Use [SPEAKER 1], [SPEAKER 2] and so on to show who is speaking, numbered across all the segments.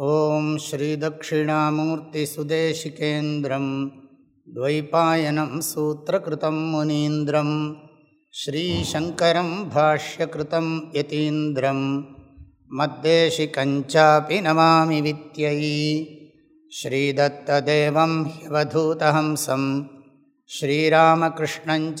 [SPEAKER 1] ॐ श्रीदक्षिणामूर्तिसुदेशिकेन्द्रं द्वैपायनं सूत्रकृतं यतीन्द्रं मद्देशिकं नमामि वित्ययी श्रीदत्तदेवं ह्यवधूतहंसं श्रीरामकृष्णं च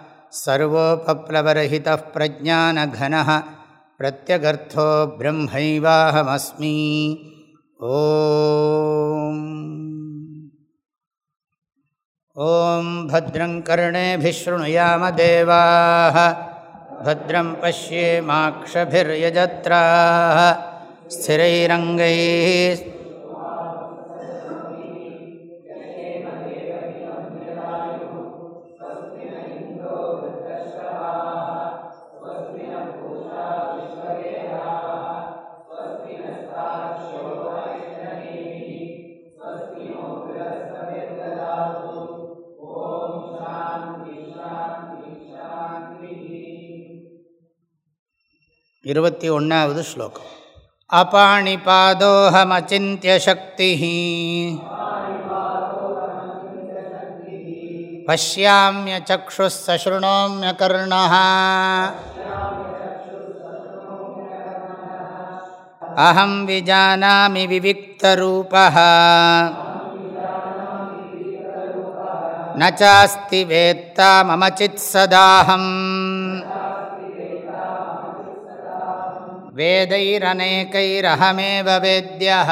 [SPEAKER 1] सर्वोपप्लवरहितः प्रज्ञानघनः प्रत्यगर्थो ब्रह्मैवाहमस्मि ॐ भद्रं कर्णेभिशृणुयामदेवाः भद्रं पश्येमाक्षभिर्यजत्राः स्थिरैरङ्गैः இருபத்தி ஒன்றாவது ஸ்லோகம் அபாணி பாதோஹமச்சிந்திய சக்தி பசியாமிய சக்ஷுசருணோமிய கர்ண அஹம் விஜானாமி விவிக்தரூபா நாஸ்தி வேத்தா மம சித் சதாஹம் वेदैरनेकैरहमेव वेद्यः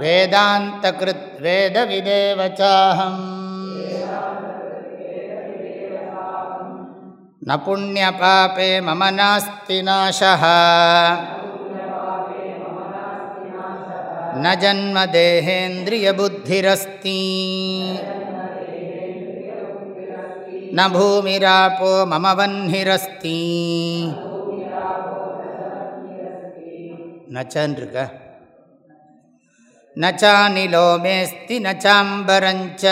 [SPEAKER 1] वेदान्तकृत् वेदविदेव चाहम् न पुण्यपापे मम नास्ति नाशः न जन्मदेहेन्द्रियबुद्धिरस्ति நூமிராப்போ भूमिरापो मम वह्निरस्ति நிலோமேஸ்தி चन्द्रक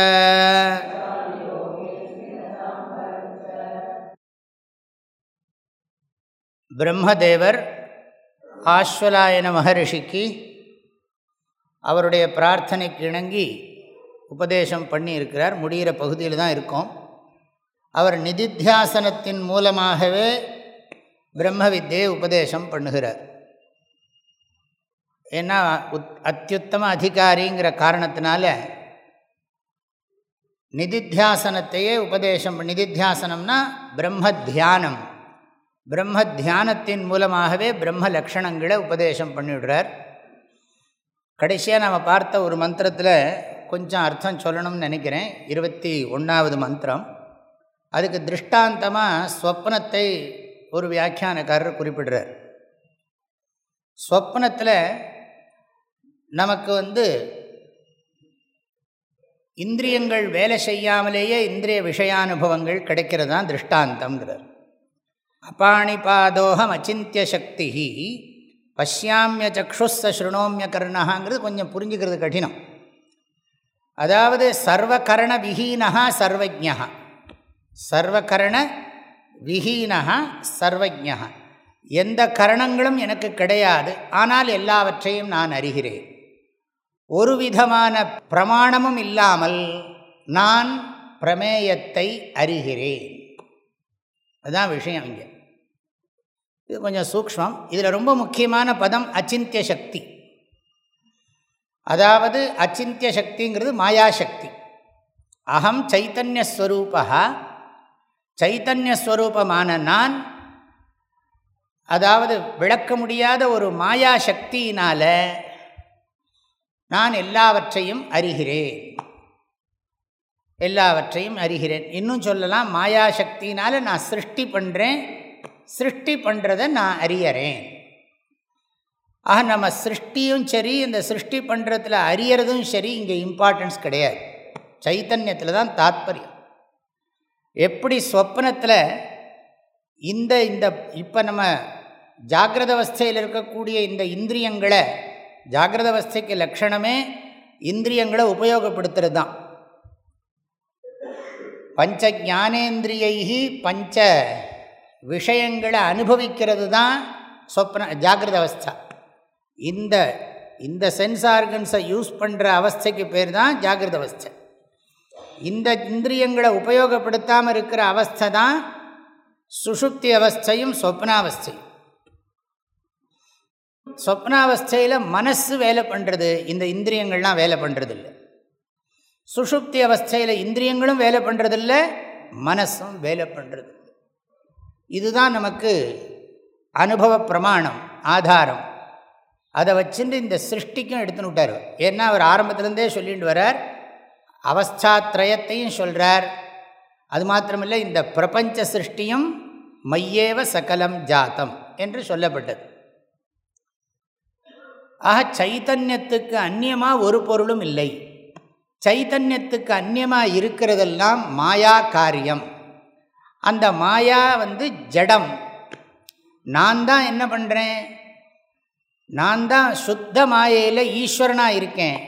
[SPEAKER 1] பிரம்மதேவர் ஆஸ்வலாயன மகரிஷிக்கு அவருடைய பிரார்த்தனைக்கு இணங்கி உபதேசம் பண்ணியிருக்கிறார் முடிகிற பகுதியில் தான் இருக்கோம் அவர் நிதித்தியாசனத்தின் மூலமாகவே பிரம்ம வித்தியை உபதேசம் பண்ணுகிறார் ஏன்னா உத் அத்தியுத்தம அதிகாரிங்கிற காரணத்தினால நிதித்தியாசனத்தையே உபதேசம் நிதித்தியாசனம்னா பிரம்ம தியானம் பிரம்ம தியானத்தின் மூலமாகவே பிரம்ம லக்ஷணங்களை உபதேசம் பண்ணிவிடுறார் கடைசியாக நம்ம பார்த்த ஒரு மந்திரத்தில் கொஞ்சம் அர்த்தம் சொல்லணும்னு நினைக்கிறேன் இருபத்தி ஒன்றாவது மந்திரம் அதுக்கு திருஷ்டாந்தமாக ஸ்வப்னத்தை ஒரு வியாக்கியானக்காரர் குறிப்பிடுறார் ஸ்வப்னத்தில் நமக்கு வந்து இந்திரியங்கள் வேலை செய்யாமலேயே இந்திரிய விஷயானுபவங்கள் கிடைக்கிறது தான் திருஷ்டாந்தம்ங்கிறார் அபாணிபாதோகம் அச்சிந்திய சக்தி பசியாமிய சக்ஷுஸ ஸ்ருணோமிய கர்ணகாங்கிறது கொஞ்சம் புரிஞ்சுக்கிறது கடினம் அதாவது சர்வகரண விஹீனகா சர்வஜா சர்வகரண விஹீனா சர்வஜா எந்த கரணங்களும் எனக்கு கிடையாது ஆனால் எல்லாவற்றையும் நான் அறிகிறேன் ஒரு விதமான பிரமாணமும் இல்லாமல் நான் பிரமேயத்தை அறிகிறேன் அதுதான் விஷயம் இங்கே இது கொஞ்சம் சூக்மம் இதில் ரொம்ப முக்கியமான பதம் அச்சிந்திய சக்தி அதாவது அச்சிந்திய சக்திங்கிறது மாயாசக்தி அகம் சைத்தன்யஸ்வரூபா சைத்தன்யஸ்வரூபமான நான் அதாவது விளக்க முடியாத ஒரு மாயா சக்தியினால் நான் எல்லாவற்றையும் அறிகிறேன் எல்லாவற்றையும் அறிகிறேன் இன்னும் சொல்லலாம் மாயா சக்தினால் நான் சிருஷ்டி பண்ணுறேன் சிருஷ்டி பண்ணுறதை நான் அறியறேன் ஆக நம்ம சிருஷ்டியும் சரி இந்த சிருஷ்டி பண்ணுறதுல அறியறதும் சரி இங்கே இம்பார்ட்டன்ஸ் கிடையாது சைத்தன்யத்தில் தான் தாத்பரியம் எப்படி சொப்னத்தில் இந்த இந்த இப்போ நம்ம ஜாகிரத அவஸ்தையில் இருக்கக்கூடிய இந்த இந்திரியங்களை ஜாகிரத அவஸ்தைக்கு லட்சணமே இந்திரியங்களை உபயோகப்படுத்துறது தான் பஞ்ச ஜானேந்திரியைகி பஞ்ச விஷயங்களை அனுபவிக்கிறது தான் சொப்ன ஜாகிரத அவஸ்தா இந்த இந்த சென்ஸ் ஆர்கன்ஸை யூஸ் பண்ணுற அவஸ்தைக்கு பேர் தான் ஜாகிரத அவஸ்தை இந்த இந்திரியங்களை உபயோகப்படுத்தாமல் இருக்கிற அவஸ்தை தான் சுஷுப்தி அவஸ்தையும் சொப்னாவஸ்தையும் சொப்னாவஸ்தையில் மனசு வேலை பண்ணுறது இந்த இந்திரியங்கள்லாம் வேலை இல்லை சுஷுப்தி அவஸ்தையில் இந்திரியங்களும் வேலை பண்ணுறதில்ல மனசும் வேலை பண்ணுறது இதுதான் நமக்கு அனுபவ பிரமாணம் ஆதாரம் அதை வச்சுட்டு இந்த சிருஷ்டிக்கும் எடுத்துன்னு விட்டார் ஏன்னா அவர் ஆரம்பத்துலேருந்தே சொல்லிட்டு வரார் அவஸ்தாத்ரயத்தையும் சொல்கிறார் அது மாத்திரமில்லை இந்த பிரபஞ்ச சிருஷ்டியும் மையேவ சகலம் ஜாத்தம் என்று சொல்லப்பட்டது ஆக சைத்தன்யத்துக்கு அந்நியமாக ஒரு பொருளும் இல்லை சைத்தன்யத்துக்கு அந்நியமாக இருக்கிறதெல்லாம் மாயா காரியம் அந்த மாயா வந்து ஜடம் நான் தான் என்ன பண்ணுறேன் நான் தான் சுத்த மாயையில் ஈஸ்வரனாக இருக்கேன்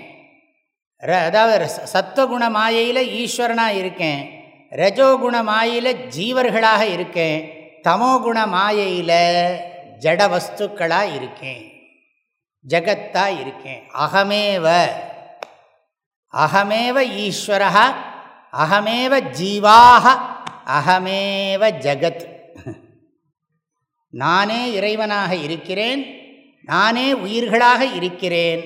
[SPEAKER 1] ர அதாவது சத்துவகுண மாயையில் ஈஸ்வரனாக இருக்கேன் ரஜோகுண மாயையில் ஜீவர்களாக இருக்கேன் தமோகுண மாயையில் ஜட வஸ்துக்களாக இருக்கேன் ஜகத்தாக இருக்கேன் அகமேவ அகமேவ ஈஸ்வரா அகமேவ ஜீவாக அகமேவ ஜகத் நானே இறைவனாக இருக்கிறேன் நானே உயிர்களாக இருக்கிறேன்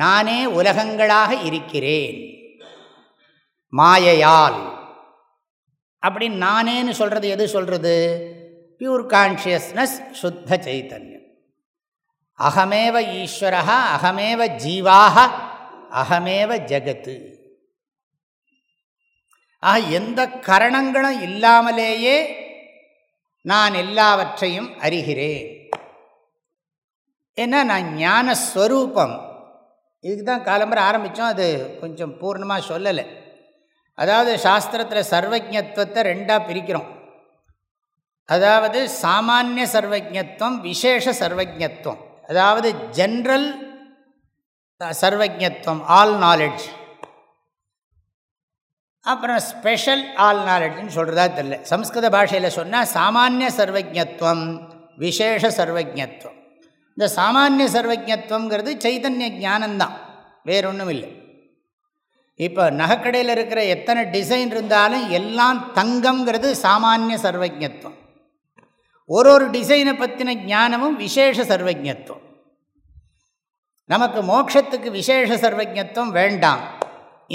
[SPEAKER 1] நானே உலகங்களாக இருக்கிறேன் மாயையால் அப்படின்னு நானேன்னு சொல்கிறது எது சொல்கிறது பியூர் கான்ஷியஸ்னஸ் சுத்த சைத்தன்யம் அகமேவ ஈஸ்வரா அகமேவ ஜீவாக அகமேவ ஜகத்து ஆக எந்த கரணங்களும் இல்லாமலேயே நான் எல்லாவற்றையும் அறிகிறேன் ஏன்னா நான் ஞானஸ்வரூபம் இதுக்கு தான் காலம்பரம் ஆரம்பித்தோம் அது கொஞ்சம் பூர்ணமாக சொல்லலை அதாவது சாஸ்திரத்தில் சர்வஜத்துவத்தை ரெண்டாக பிரிக்கிறோம் அதாவது சாமானிய சர்வஜத்துவம் விசேஷ சர்வஜத்துவம் அதாவது ஜென்ரல் சர்வஜத்துவம் ஆல் நாலெட்ஜ் அப்புறம் ஸ்பெஷல் ஆல் நாலெட்ஜ்னு சொல்கிறதா தெரில சம்ஸ்கிருத பாஷையில் சொன்னால் சாமானிய சர்வஜத்துவம் விசேஷ சர்வஜத்துவம் இந்த சாமானிய சர்வஜத்துவங்கிறது சைத்தன்ய ஜானந்தான் வேற ஒன்றும் இல்லை இப்போ நகைக்கடையில் இருக்கிற எத்தனை டிசைன் இருந்தாலும் எல்லாம் தங்கம்ங்கிறது சாமானிய சர்வஜத்துவம் ஒரு ஒரு டிசைனை பற்றின ஞானமும் விசேஷ சர்வஜத்துவம் நமக்கு மோட்சத்துக்கு விசேஷ சர்வஜத்துவம் வேண்டாம்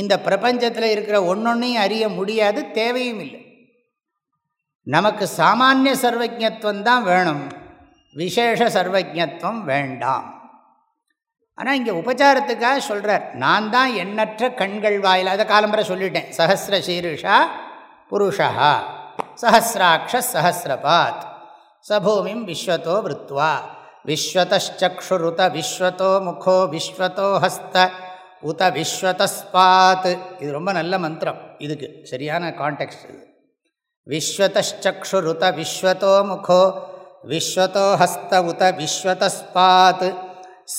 [SPEAKER 1] இந்த பிரபஞ்சத்தில் இருக்கிற ஒன்றொன்னையும் அறிய முடியாது தேவையும் இல்லை நமக்கு சாமானிய சர்வஜத்துவம் தான் வேணும் விசேஷ சர்வஜத்துவம் வேண்டாம் ஆனால் இங்கே உபச்சாரத்துக்காக சொல்கிறார் நான் தான் எண்ணற்ற கண்கள் வாயில் அதை காலம்பரை சொல்லிட்டேன் சஹசிர சீருஷா புருஷா சஹசிராட்ச சஹசிரபாத் சபூமிம் விஸ்வத்தோ விருத்வா விஸ்வத்தச்சுருத விஸ்வத்தோ முகோ விஸ்வத்தோ ஹஸ்த உத விஸ்வதஸ்பாத் இது ரொம்ப நல்ல மந்திரம் இதுக்கு சரியான கான்டெக்ட் இது விஸ்வத்தச்சுருத விஸ்வத்தோ முகோ விஸ்வத்தோ ஹஸ்த சம்பாஹுபியான் விஸ்வதஸ்பாத்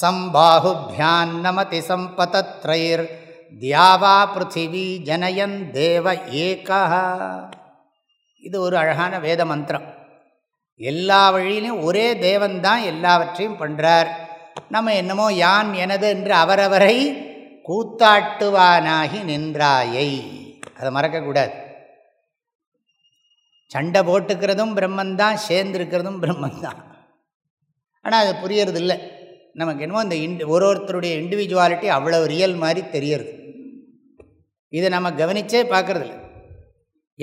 [SPEAKER 1] சம்பாஹுபியான்னமதி சம்பதத்ரைர் தியாவா பிருத்திவி ஜனயன் தேவ ஏகா இது ஒரு அழகான வேத மந்திரம் எல்லா வழியிலையும் ஒரே தேவன்தான் எல்லாவற்றையும் பண்ணுறார் நம்ம என்னமோ யான் எனது என்று அவரவரை கூத்தாட்டுவானாகி நின்றாயை அதை மறக்கக்கூடாது சண்டை போட்டுக்கிறதும் பிரம்மந்தான் சேர்ந்துருக்கிறதும் பிரம்மந்தான் ஆனால் அது புரியறது இல்லை நமக்கு என்னமோ இந்த இன் ஒரு ஒருத்தருடைய இண்டிவிஜுவாலிட்டி அவ்வளோ ரியல் மாதிரி தெரியறது இதை நம்ம கவனித்தே பார்க்குறதில்ல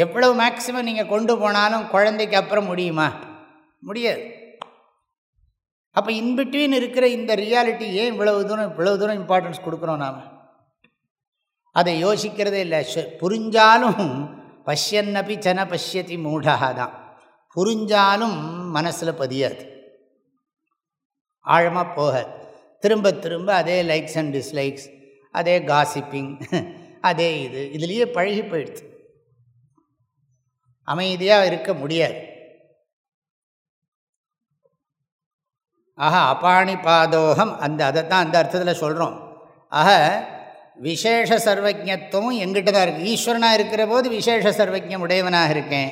[SPEAKER 1] எவ்வளவு மேக்சிமம் நீங்கள் கொண்டு போனாலும் குழந்தைக்கு அப்புறம் முடியுமா முடியாது அப்போ இன்பிட்வீன் இருக்கிற இந்த ரியாலிட்டி ஏன் இவ்வளவு தூரம் இவ்வளவு தூரம் இம்பார்ட்டன்ஸ் கொடுக்குறோம் நாம் அதை யோசிக்கிறதே இல்லை புரிஞ்சாலும் பஷ்யன்னபி சன பஷ்யதி மூடகா தான் புரிஞ்சாலும் மனசில் பதியாது ஆழமாக போகாது திரும்ப திரும்ப அதே லைக்ஸ் அண்ட் டிஸ்லைக்ஸ் அதே காசிப்பிங் அதே இது இதுலேயே பழகி போயிடுச்சு அமைதியாக இருக்க முடியாது ஆஹா அபாணி பாதோகம் அந்த அதை தான் அந்த அர்த்தத்தில் சொல்கிறோம் ஆக விசேஷ சர்வஜத்துவம் எங்கிட்ட தான் இருக்குது ஈஸ்வரனாக இருக்கிற போது விசேஷ சர்வஜம் உடையவனாக இருக்கேன்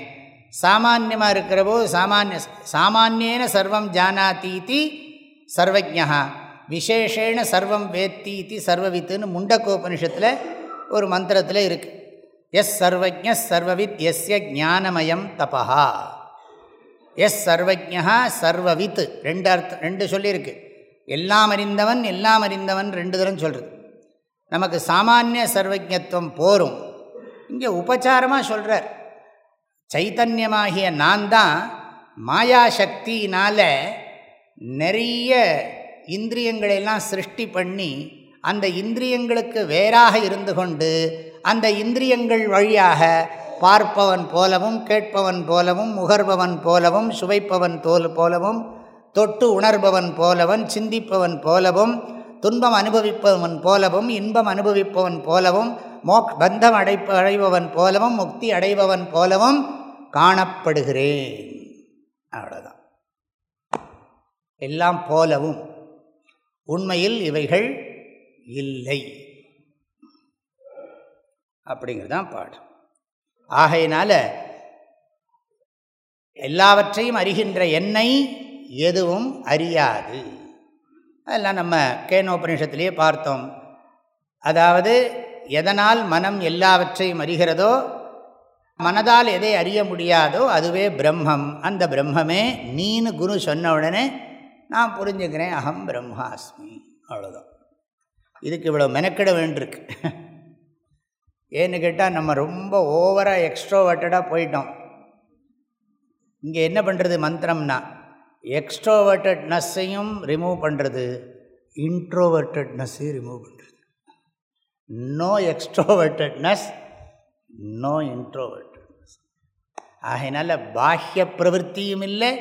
[SPEAKER 1] சாமானியமாக இருக்கிற போது சாமானிய சாமானியன சர்வம் ஜானாத்தீதி சர்வஜா விசேஷேன சர்வம் வேத்தி சர்வவித்துன்னு முண்டக்கோபனிஷத்தில் ஒரு மந்திரத்தில் இருக்குது எஸ் சர்வஜ சர்வவித் எஸ்ய ஜானமயம் தபா எஸ் சர்வஜா சர்வவித் ரெண்டு அர்த்தம் ரெண்டு சொல்லியிருக்கு எல்லாம் அறிந்தவன் எல்லாம் அறிந்தவன் ரெண்டு தரம் சொல்கிறது நமக்கு சாமானிய சர்வஜத்துவம் போரும் இங்கே உபச்சாரமாக சொல்கிறார் சைத்தன்யமாகிய நான் தான் மாயாசக்தினால் நிறைய இந்திரியங்களெல்லாம் சிருஷ்டி பண்ணி அந்த இந்திரியங்களுக்கு வேறாக இருந்து கொண்டு அந்த இந்திரியங்கள் வழியாக பார்ப்பவன் போலவும் கேட்பவன் போலவும் முகர்பவன் போலவும் சுவைப்பவன் தோல் போலவும் தொட்டு உணர்பவன் போலவன் சிந்திப்பவன் போலவும் துன்பம் அனுபவிப்பவன் போலவும் இன்பம் அனுபவிப்பவன் போலவும் மோக் பந்தம் அடைப்ப அடைபவன் போலவும் முக்தி அடைபவன் போலவும் காணப்படுகிறேன் அவ்வளோதான் எல்லாம் போலவும் உண்மையில் இவைகள் இல்லை அப்படிங்கிறது தான் பாடம் ஆகையினால எல்லாவற்றையும் அறிகின்ற என்னை எதுவும் அறியாது அதெல்லாம் நம்ம கேனோபனிஷத்துலேயே பார்த்தோம் அதாவது எதனால் மனம் எல்லாவற்றையும் அறிகிறதோ மனதால் எதை அறிய முடியாதோ அதுவே பிரம்மம் அந்த பிரம்மமே நீனு குரு சொன்ன உடனே நான் புரிஞ்சுக்கிறேன் அகம் பிரம்மாஸ்மி அவ்வளோதான் இதுக்கு இவ்வளோ மெனக்கிட வேண்டியிருக்கு ஏன்னு கேட்டால் நம்ம ரொம்ப ஓவராக எக்ஸ்ட்ரோவர்ட்டடாக போயிட்டோம் இங்கே என்ன பண்ணுறது மந்திரம்னா எக்ஸ்ட்ரோவர்டட்னஸ்ஸையும் ரிமூவ் பண்ணுறது இன்ட்ரோவர்டட்னஸ்ஸையும் ரிமூவ் பண்ணுறது நோ எக்ஸ்ட்ரோவர்டட்னஸ் நோ இன்ட்ரோவர்டட்னஸ் ஆகையினால பாஹ்ய பிரவருத்தியும் இல்லை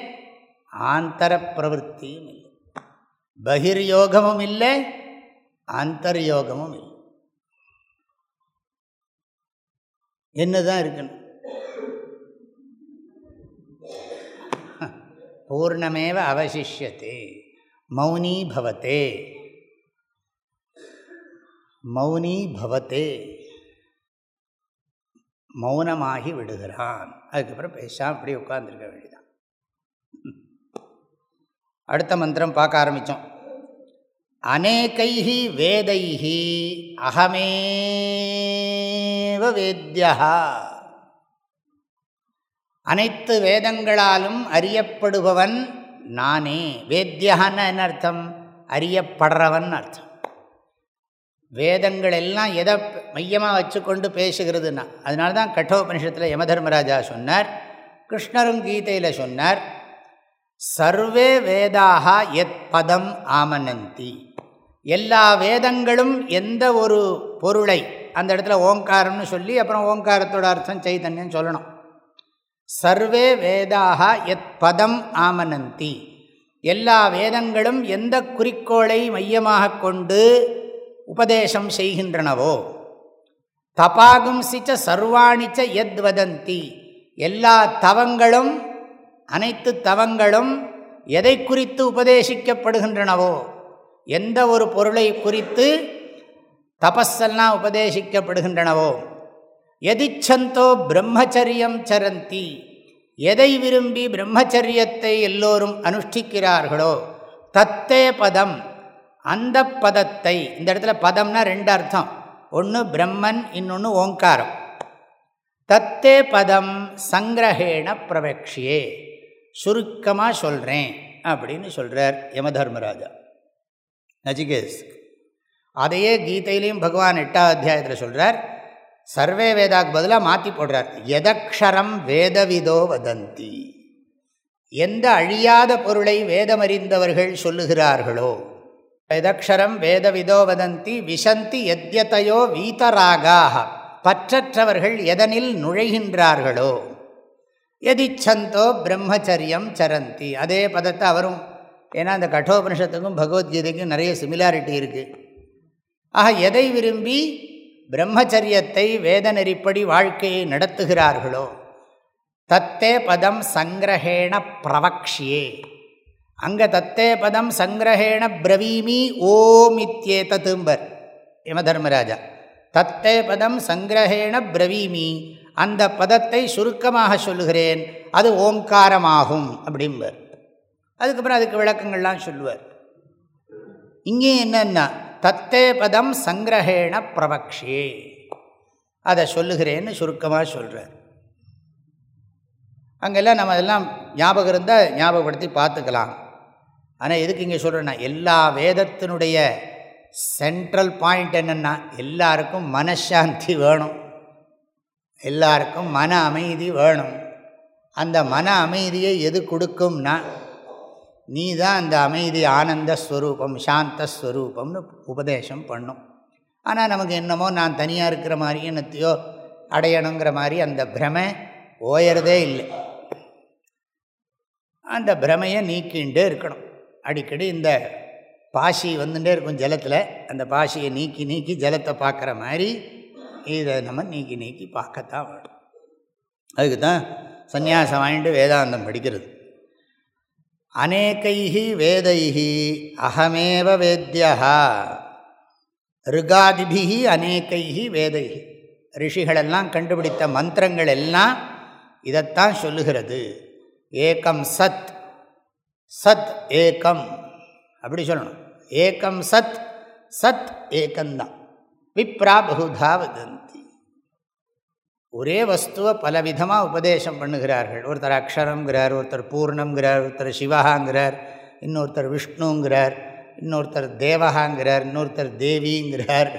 [SPEAKER 1] ஆந்தர பிரவருத்தியும் இல்லை யோகமும் இல்லை அந்தர்யோகமும் இல்லை என்ன தான் இருக்கணும் பூர்ணமேவ அவசிஷ்யத்தை மௌனி பவத்தே மௌனி பவத்தே மௌனமாகி விடுகிறான் அதுக்கப்புறம் பேசாமல் அப்படியே உட்கார்ந்துருக்க வேண்டியதான் அடுத்த மந்திரம் பார்க்க ஆரம்பித்தோம் அநேகை வேதை அகமேவ வேத்யா அனைத்து வேதங்களாலும் அறியப்படுபவன் நானே வேத்தியான்னு என்ன அர்த்தம் அறியப்படுறவன் அர்த்தம் வேதங்கள் எல்லாம் எதை மையமாக வச்சுக்கொண்டு பேசுகிறதுனா அதனால தான் கட்டோபனிஷத்தில் யம தர்மராஜா சொன்னார் கிருஷ்ணரும் கீதையில் சொன்னார் சர்வே வேதாக எத் பதம் ஆமனந்தி எல்லா வேதங்களும் எந்த ஒரு பொருளை அந்த இடத்துல ஓங்காரம்னு சொல்லி அப்புறம் ஓங்காரத்தோட அர்த்தம் சைதன்யம் சொல்லணும் சர்வே வேதாக எத் பதம் ஆமனந்தி எல்லா வேதங்களும் எந்த குறிக்கோளை மையமாக கொண்டு உபதேசம் செய்கின்றனவோ தபாகும்சிச்ச சர்வாணிச்ச எத் வதந்தி எல்லா தவங்களும் அனைத்து தவங்களும் எதை குறித்து உபதேசிக்கப்படுகின்றனவோ எந்த ஒரு பொருளை குறித்து தபஸெல்லாம் உபதேசிக்கப்படுகின்றனவோ எதிச்சந்தோ பிரம்மச்சரியம் சரந்தி எதை விரும்பி பிரம்மச்சரியத்தை எல்லோரும் அனுஷ்டிக்கிறார்களோ தத்தே பதம் அந்த பதத்தை இந்த இடத்துல பதம்னா ரெண்டு அர்த்தம் ஒன்று பிரம்மன் இன்னொன்று ஓங்காரம் தத்தே பதம் சங்கிரகேண பிரவேக்ஷியே சுருக்கமாக சொல்கிறேன் அப்படின்னு சொல்கிறார் யமதர்மராஜா நஜிகேஸ் அதையே கீதையிலையும் பகவான் எட்டாவது அத்தியாயத்தில் சொல்கிறார் சர்வே வேதாக்கு பதிலாக மாற்றி போடுறார் எதக்ஷரம் வேதவிதோ வதந்தி எந்த அழியாத பொருளை வேதமறிந்தவர்கள் சொல்லுகிறார்களோ எதக்ஷரம் வேதவிதோ வதந்தி விசந்தி எத்யத்தையோ வீதராகாக பற்றற்றவர்கள் எதனில் நுழைகின்றார்களோ எதிச்சந்தோ பிரம்மச்சரியம் சரந்தி அதே பதத்தை அவரும் ஏன்னா அந்த கட்டோபனிஷத்துக்கும் பகவத்கீதைக்கும் நிறைய சிமிலாரிட்டி இருக்குது ஆக எதை விரும்பி பிரம்மச்சரியத்தை வேத நெறிப்படி வாழ்க்கையை நடத்துகிறார்களோ தத்தே பதம் சங்கிரகேண பிரவக்ஷியே அங்கே தத்தே பதம் சங்கிரகேண பிரவீமி ஓம் இத்தியே தத்தும்பர் யம தர்மராஜா தத்தே பதம் சங்கிரகேண பிரவீமி அந்த பதத்தை சுருக்கமாக சொல்லுகிறேன் அது ஓங்காரமாகும் அப்படிம்பர் அதுக்கப்புறம் அதுக்கு விளக்கங்கள்லாம் சொல்லுவார் இங்கே என்னென்னா தத்தே பதம் சங்கிரகேண பிரபக்ஷே அதை சொல்லுகிறேன்னு சுருக்கமாக சொல்கிறார் அங்கெல்லாம் நம்ம அதெல்லாம் ஞாபகம் இருந்தால் ஞாபகப்படுத்தி பார்த்துக்கலாம் ஆனால் எதுக்கு இங்கே சொல்கிறேன்னா எல்லா வேதத்தினுடைய சென்ட்ரல் பாயிண்ட் என்னென்னா எல்லாருக்கும் மனசாந்தி வேணும் எல்லாருக்கும் மன அமைதி வேணும் அந்த மன அமைதியை எது கொடுக்கும்னா நீ தான் அந்த அமைதி ஆனந்த ஸ்வரூபம் சாந்த ஸ்வரூபம்னு உபதேசம் பண்ணும் ஆனால் நமக்கு என்னமோ நான் தனியாக இருக்கிற மாதிரி என்னத்தையோ அடையணுங்கிற மாதிரி அந்த பிரமை ஓயறதே இல்லை அந்த பிரமையை நீக்கின்றே இருக்கணும் அடிக்கடி இந்த பாசி வந்துட்டே இருக்கும் ஜலத்தில் அந்த பாசியை நீக்கி நீக்கி ஜலத்தை பார்க்குற மாதிரி இதை நம்ம நீக்கி நீக்கி பார்க்கத்தான் வேணும் அதுக்கு தான் சன்னியாசம் வாங்கிட்டு வேதாந்தம் படிக்கிறது அநேகைஹி வேதைஹி அகமேவ வேத்தியா ரிகாதிபிகி அநேகைஹி வேதைஹி ரிஷிகளெல்லாம் கண்டுபிடித்த மந்திரங்கள் எல்லாம் இதைத்தான் சொல்லுகிறது ஏக்கம் சத் சத் ஏக்கம் அப்படி சொல்லணும் ஏக்கம் சத் சத் ஏகந்தான் விப்ரா பகுதா வதந்தி ஒரே வஸ்துவை பலவிதமாக உபதேசம் பண்ணுகிறார்கள் ஒருத்தர் அக்ஷரங்கிறார் ஒருத்தர் பூர்ணங்கிறார் ஒருத்தர் சிவகாங்கிறார் இன்னொருத்தர் விஷ்ணுங்கிறார் இன்னொருத்தர் தேவகாங்கிறார் இன்னொருத்தர் தேவிங்கிறார்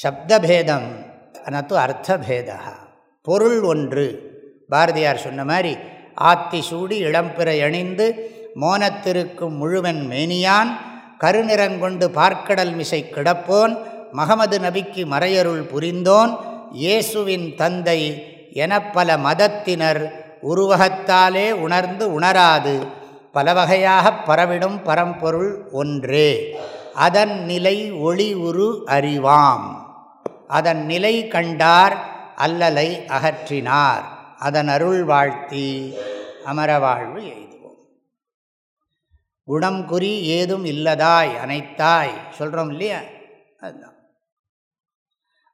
[SPEAKER 1] சப்தபேதம் அனத்து அர்த்தபேதா பொருள் ஒன்று பாரதியார் சொன்ன மாதிரி ஆத்தி சூடி இளம்பிறை அணிந்து மோனத்திருக்கும் முழுவன் மேனியான் கருநிறங்கொண்டு பார்க்கடல் மிசை கிடப்போன் மகமது நபிக்கு மறையருள் புரிந்தோன் இயேசுவின் தந்தை என பல மதத்தினர் உருவகத்தாலே உணர்ந்து உணராது பல வகையாக பரவிடும் பரம்பொருள் ஒன்றே அதன் நிலை ஒளி உரு அறிவாம் அதன் நிலை கண்டார் அல்லலை அகற்றினார் அதன் அருள் வாழ்த்தி அமரவாழ்வு எய்துவோம் குணம் குறி ஏதும் இல்லதாய் அனைத்தாய் சொல்கிறோம் இல்லையா அதுதான்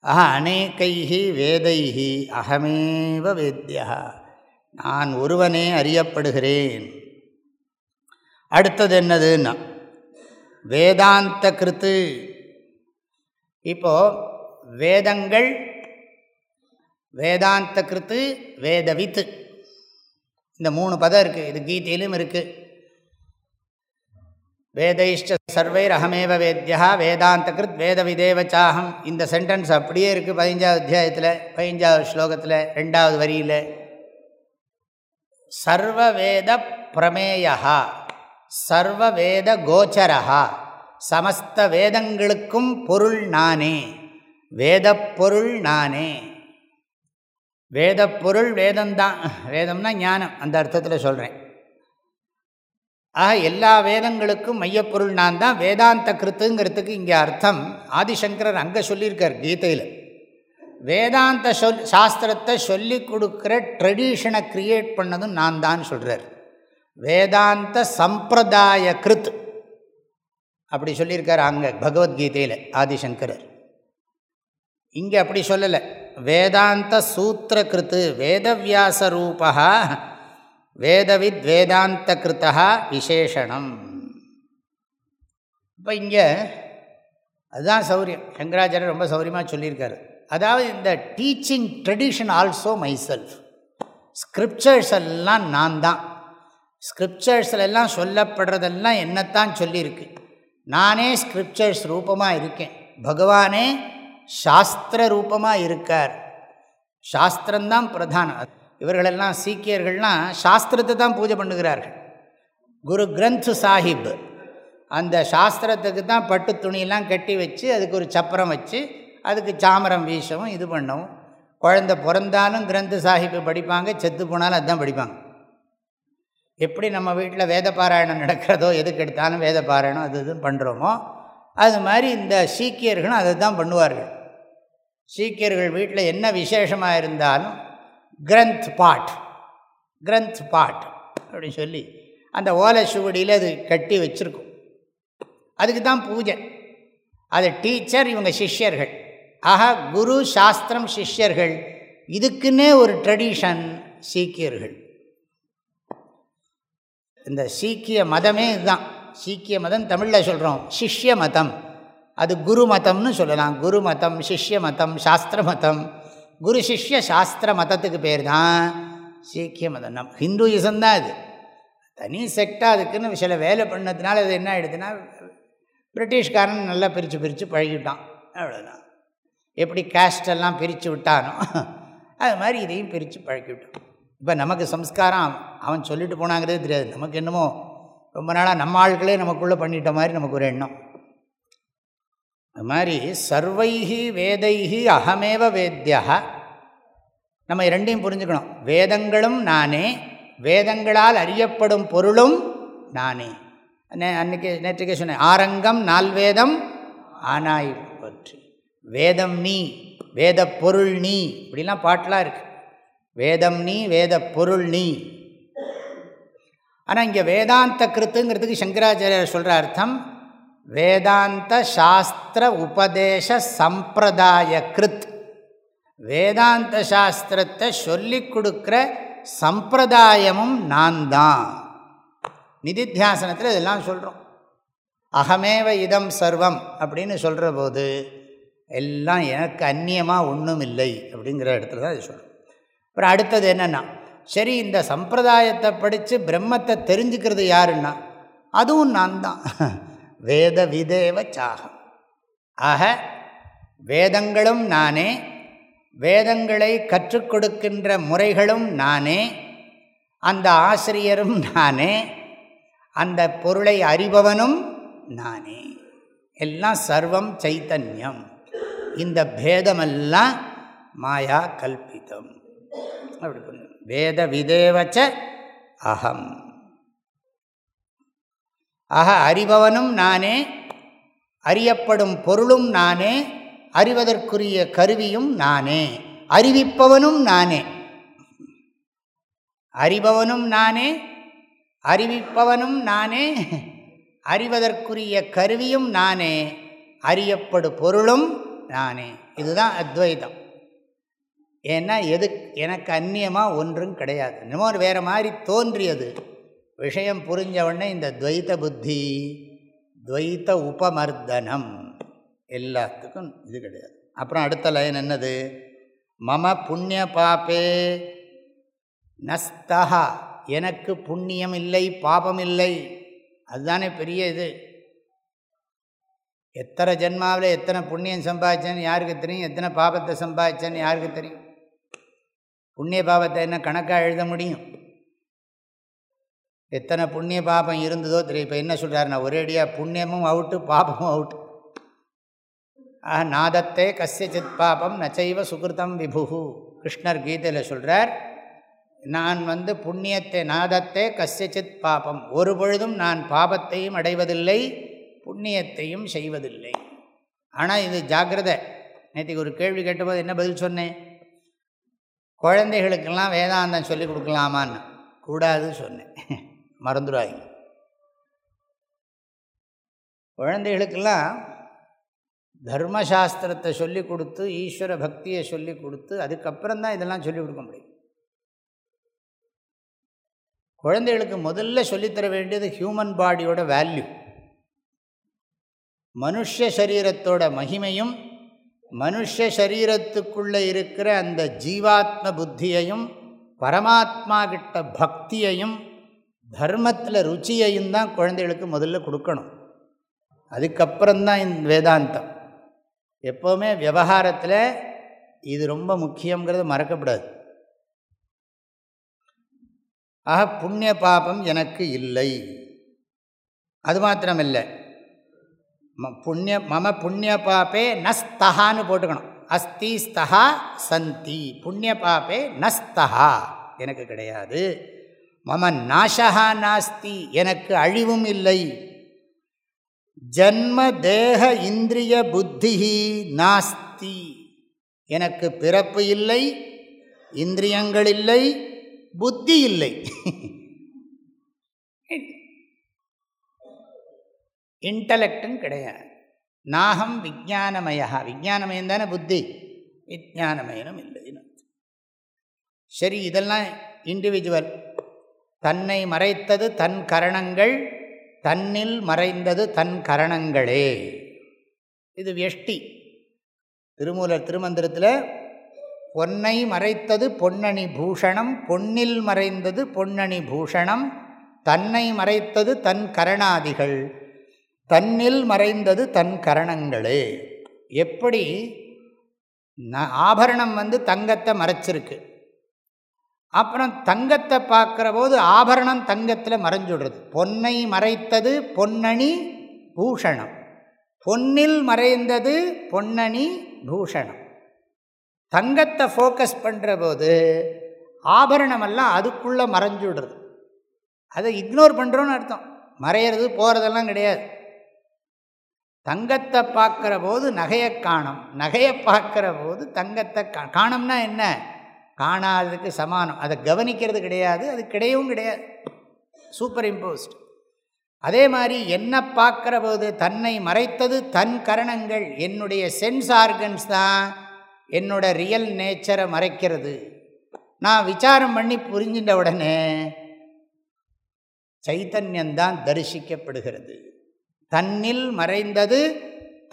[SPEAKER 1] ஆஹா அநேகை வேதை அகமேவ வேத்தியா நான் ஒருவனே அறியப்படுகிறேன் அடுத்தது என்னதுன்னா வேதாந்த கிருத்து இப்போது வேதங்கள் வேதாந்த கிருத்து வேதவித்து இந்த மூணு பதம் இருக்குது இது கீதையிலும் இருக்குது வேதைஷ்ட சர்வைர் அகமேவ வேத்யா வேதாந்த கிருத் வேத விதேவச்சாகம் இந்த சென்டென்ஸ் அப்படியே இருக்குது பதினஞ்சாவது அத்தியாயத்தில் பதினஞ்சாவது ஸ்லோகத்தில் ரெண்டாவது வரியில் சர்வவேத பிரமேயா சர்வவேத கோச்சரா சமஸ்த வேதங்களுக்கும் பொருள் நானே வேதப்பொருள் நானே வேதப்பொருள் வேதம்தான் வேதம்னா ஞானம் அந்த அர்த்தத்தில் சொல்கிறேன் ஆக எல்லா வேதங்களுக்கும் மையப்பொருள் நான் தான் வேதாந்த கிருத்துங்கிறதுக்கு இங்கே அர்த்தம் ஆதிசங்கரர் அங்கே சொல்லியிருக்கார் கீதையில் வேதாந்த சொல் சாஸ்திரத்தை சொல்லி கொடுக்குற ட்ரெடிஷனை க்ரியேட் பண்ணதும் நான் தான் சொல்கிறார் வேதாந்த சம்பிரதாய கிருத் அப்படி சொல்லியிருக்கார் அங்கே பகவத்கீதையில் ஆதிசங்கரர் இங்கே அப்படி சொல்லலை வேதாந்த சூத்திர கிருத்து வேதவியாச ரூபகா வேதவித் வேதாந்த கிருத்தா விசேஷனம் இப்போ இங்கே அதுதான் சௌரியம் சங்கராச்சாரியர் ரொம்ப சௌரியமாக சொல்லியிருக்காரு அதாவது இந்த teaching tradition also my self scriptures எல்லாம் நான் தான் ஸ்கிரிப்சர்ஸில் எல்லாம் சொல்லப்படுறதெல்லாம் என்னத்தான் சொல்லியிருக்கு நானே ஸ்கிரிப்சர்ஸ் ரூபமாக இருக்கேன் பகவானே சாஸ்திர ரூபமாக இருக்கார் சாஸ்திரம்தான் பிரதானம் இவர்களெல்லாம் சீக்கியர்கள்லாம் சாஸ்திரத்தை தான் பூஜை பண்ணுகிறார்கள் குரு கிரந்த் சாஹிப் அந்த சாஸ்திரத்துக்கு தான் பட்டு துணியெல்லாம் கட்டி வச்சு அதுக்கு ஒரு சப்பரம் வச்சு அதுக்கு சாமரம் வீசவும் இது பண்ணவும் குழந்த பிறந்தாலும் கிரந்த சாஹிப்பை படிப்பாங்க செத்து போனாலும் அதுதான் படிப்பாங்க எப்படி நம்ம வீட்டில் வேத பாராயணம் நடக்கிறதோ எதுக்கு எடுத்தாலும் வேத பாராயணம் அது இது பண்ணுறோமோ அது மாதிரி இந்த சீக்கியர்களும் அதை தான் பண்ணுவார்கள் சீக்கியர்கள் வீட்டில் என்ன விசேஷமாக இருந்தாலும் கிரந்த் பாட் கிரந்த் பாட் அப்படின்னு சொல்லி அந்த ஓலை சுவடியில் அது கட்டி வச்சுருக்கும் அதுக்கு தான் பூஜை அது டீச்சர் இவங்க சிஷ்யர்கள் ஆக குரு சாஸ்திரம் சிஷ்யர்கள் இதுக்குன்னே ஒரு ட்ரெடிஷன் சீக்கியர்கள் இந்த சீக்கிய மதமே இதுதான் சீக்கிய மதம் தமிழில் சொல்கிறோம் சிஷ்ய மதம் அது குரு மதம்னு சொல்லலாம் குரு மதம் சிஷ்ய மதம் சாஸ்திர மதம் குரு சிஷ்ய சாஸ்திர மதத்துக்கு பேர் தான் சீக்கிய மதம் நம் ஹிந்துயிசம் தான் அது தனி செக்டாக அதுக்குன்னு சில வேலை பண்ணதுனால அது என்ன ஆகிடுதுன்னா பிரிட்டிஷ்காரன் நல்லா பிரித்து பிரித்து பழகிட்டான் அவ்வளோதான் எப்படி கேஸ்டெல்லாம் பிரித்து விட்டானோ அது மாதிரி இதையும் பிரித்து பழக்கிவிட்டோம் இப்போ நமக்கு சம்ஸ்காரம் அவன் சொல்லிட்டு போனாங்கிறது தெரியாது நமக்கு என்னமோ ரொம்ப நாளாக நம்ம ஆட்களே நமக்குள்ளே பண்ணிட்ட மாதிரி நமக்கு ஒரு எண்ணம் அது மாதிரி சர்வைஹி வேதைஹி அகமேவ வேத்தியா நம்ம ரெண்டையும் புரிஞ்சுக்கணும் வேதங்களும் நானே வேதங்களால் அறியப்படும் பொருளும் நானே அன்னைக்கு நேற்றுக்கே சொன்னேன் ஆரங்கம் நால்வேதம் ஆனாய் பற்றி வேதம் நீ வேத பொருள் நீ இப்படிலாம் பாட்டெலாம் இருக்கு வேதம் நீ வேத பொருள் நீ ஆனால் இங்கே வேதாந்த கிருத்துங்கிறதுக்கு சங்கராச்சாரியர் சொல்கிற அர்த்தம் வேதாந்த சாஸ்திர உபதேச சம்பிரதாய கிருத் வேதாந்த சாஸ்திரத்தை சொல்லி கொடுக்குற சம்பிரதாயமும் நான் தான் நிதித்தியாசனத்தில் இதெல்லாம் சொல்கிறோம் அகமேவ இதம் சர்வம் அப்படின்னு சொல்கிற போது எல்லாம் எனக்கு அந்நியமாக ஒன்றும் இல்லை அப்படிங்கிற இடத்துல தான் இது சொல்கிறோம் அப்புறம் அடுத்தது என்னென்னா சரி இந்த சம்பிரதாயத்தை படித்து பிரம்மத்தை தெரிஞ்சுக்கிறது யாருன்னா அதுவும் நான் தான் வேத விதேவ சாகம் ஆக வேதங்களும் நானே வேதங்களை கற்றுக் கொடுக்கின்ற முறைகளும் நானே அந்த ஆசிரியரும் நானே அந்த பொருளை அறிபவனும் நானே எல்லாம் சர்வம் சைத்தன்யம் இந்த பேதமெல்லாம் மாயா கல்பிதம் அப்படி வேத விதேவச்ச அகம் ஆக அறிபவனும் நானே அறியப்படும் பொருளும் நானே அறிவதற்குரிய கருவியும் நானே அறிவிப்பவனும் நானே அறிபவனும் நானே அறிவிப்பவனும் நானே அறிவதற்குரிய கருவியும் நானே அறியப்படு பொருளும் நானே இதுதான் அத்வைதம் ஏன்னா எது எனக்கு அந்நியமாக ஒன்றும் கிடையாது இன்னமும் வேறு மாதிரி தோன்றியது விஷயம் புரிஞ்சவுடனே இந்த துவைத்த புத்தி துவைத்த உபமர்தனம் எல்லாத்துக்கும் இது கிடையாது அப்புறம் அடுத்த லைன் என்னது மம புண்ணிய பாப்பே நஸ்தா எனக்கு புண்ணியம் இல்லை பாபம் இல்லை அதுதானே பெரிய இது எத்தனை ஜென்மாவில் எத்தனை புண்ணியம் சம்பாதிச்சேன்னு யாருக்கு தெரியும் எத்தனை பாபத்தை சம்பாதிச்சேன்னு யாருக்கு தெரியும் புண்ணிய பாபத்தை என்ன கணக்காக எழுத முடியும் எத்தனை புண்ணிய பாபம் இருந்ததோ தெரியும் இப்போ என்ன சொல்கிறாருன்னா ஒரேடியாக புண்ணியமும் அவுட்டு பாபமும் அவுட்டு ஆஹ் நாதத்தே சித் பாபம் நச்சைவ சுகிருதம் விபு கிருஷ்ணர் கீதையில் சொல்கிறார் நான் வந்து புண்ணியத்தை நாதத்தை சித் பாபம் ஒரு பொழுதும் நான் பாபத்தையும் அடைவதில்லை புண்ணியத்தையும் செய்வதில்லை ஆனால் இது ஜாகிரத நேற்றுக்கு ஒரு கேள்வி கேட்டபோது என்ன பதில் சொன்னேன் குழந்தைகளுக்கெல்லாம் வேதாந்தம் சொல்லிக் கொடுக்கலாமான்னு கூடாதுன்னு சொன்னேன் மறந்துடுவாங்க குழந்தைகளுக்கெல்லாம் தர்மசாஸ்திரத்தை சொல்லி கொடுத்து ஈஸ்வர பக்தியை சொல்லி கொடுத்து அதுக்கப்புறம் தான் இதெல்லாம் சொல்லிக் கொடுக்க முடியும் குழந்தைகளுக்கு முதல்ல சொல்லித்தர வேண்டியது ஹியூமன் பாடியோட வேல்யூ மனுஷ சரீரத்தோட மகிமையும் மனுஷ சரீரத்துக்குள்ளே இருக்கிற அந்த ஜீவாத்ம புத்தியையும் பரமாத்மா கிட்ட பக்தியையும் தர்மத்தில் ருச்சியையும் தான் குழந்தைகளுக்கு முதல்ல கொடுக்கணும் அதுக்கப்புறம்தான் இந்த வேதாந்தம் எப்போவுமே விவகாரத்தில் இது ரொம்ப முக்கியங்கிறது மறக்கப்படாது ஆக புண்ணிய பாபம் எனக்கு இல்லை அது மாத்திரமில்லை புண்ணிய மம புண்ணிய பாப்பே நஸ்தஹான்னு போட்டுக்கணும் அஸ்தி ஸ்தஹா சந்தி புண்ணிய பாப்பே நஸ்தஹா எனக்கு கிடையாது மம நாசா நாஸ்தி எனக்கு அழிவும் இல்லை ஜன்ம தேக இந்திரிய புத்தி நாஸ்தி எனக்கு பிறப்பு இல்லை இந்திரியங்கள் இல்லை புத்தி இல்லை இன்டலெக்டும் கிடையாது நாகம் விஜானமயா விஜானமயம் தானே புத்தி விஜானமயனும் இல்லை சரி இதெல்லாம் இண்டிவிஜுவல் தன்னை மறைத்தது தன் கரணங்கள் தன்னில் மறைந்தது தன் கரணங்களே இது வெஷ்டி திருமூலர் திருமந்திரத்தில் பொன்னை மறைத்தது பொன்னணி பூஷணம் பொன்னில் மறைந்தது பொன்னணி பூஷணம் தன்னை மறைத்தது தன் கரணாதிகள் தன்னில் மறைந்தது தன் கரணங்களே எப்படி ஆபரணம் வந்து தங்கத்தை மறைச்சிருக்கு அப்புறம் தங்கத்தை பார்க்குற போது ஆபரணம் தங்கத்தில் மறைஞ்சுடுறது பொன்னை மறைத்தது பொன்னணி பூஷணம் பொன்னில் மறைந்தது பொன்னணி பூஷணம் தங்கத்தை ஃபோக்கஸ் பண்ணுற போது ஆபரணமெல்லாம் அதுக்குள்ளே மறைஞ்சுடுறது அதை இக்னோர் பண்ணுறோன்னு அர்த்தம் மறையிறது போகிறதெல்லாம் கிடையாது தங்கத்தை பார்க்குற போது நகையை காணும் நகையை பார்க்குற போது தங்கத்தை கா காணம்னா என்ன காணாததுக்கு சமானம் அதை கவனிக்கிறது கிடையாது அது கிடையவும் கிடையாது சூப்பர் இம்போஸ்ட் அதே மாதிரி என்ன பார்க்குற போது தன்னை மறைத்தது தன் கரணங்கள் என்னுடைய சென்ஸ் ஆர்கன்ஸ் தான் என்னோட ரியல் நேச்சரை மறைக்கிறது நான் விசாரம் பண்ணி புரிஞ்சின்ற உடனே சைத்தன்யந்தான் தரிசிக்கப்படுகிறது தன்னில் மறைந்தது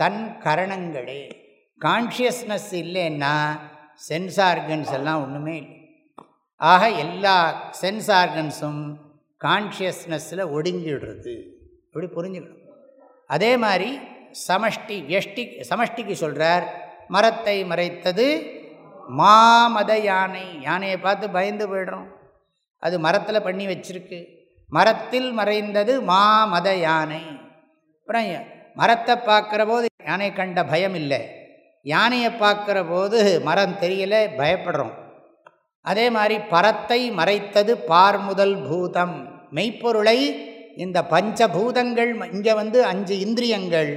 [SPEAKER 1] தன் கரணங்களே கான்ஷியஸ்னஸ் இல்லைன்னா சென்ஸ் ஆர்கன்ஸ் எல்லாம் ஒன்றுமே இல்லை ஆக எல்லா சென்ஸ் ஆர்கன்ஸும் கான்ஷியஸ்னஸில் ஒடுங்கிடுறது அப்படி புரிஞ்சுக்கணும் அதே மாதிரி சமஷ்டி எஷ்டி சமஷ்டிக்கு சொல்கிறார் மரத்தை மறைத்தது மாமத யானை யானையை பார்த்து பயந்து போயிடுறோம் அது மரத்தில் பண்ணி வச்சிருக்கு மரத்தில் மறைந்தது மாமத யானை அப்புறம் மரத்தை பார்க்குற போது யானை கண்ட பயம் இல்லை யானையை பார்க்குற போது மரம் தெரியல பயப்படுறோம் அதே மாதிரி பரத்தை மறைத்தது பார்முதல் பூதம் மெய்ப்பொருளை இந்த பஞ்சபூதங்கள் இங்கே வந்து அஞ்சு இந்திரியங்கள்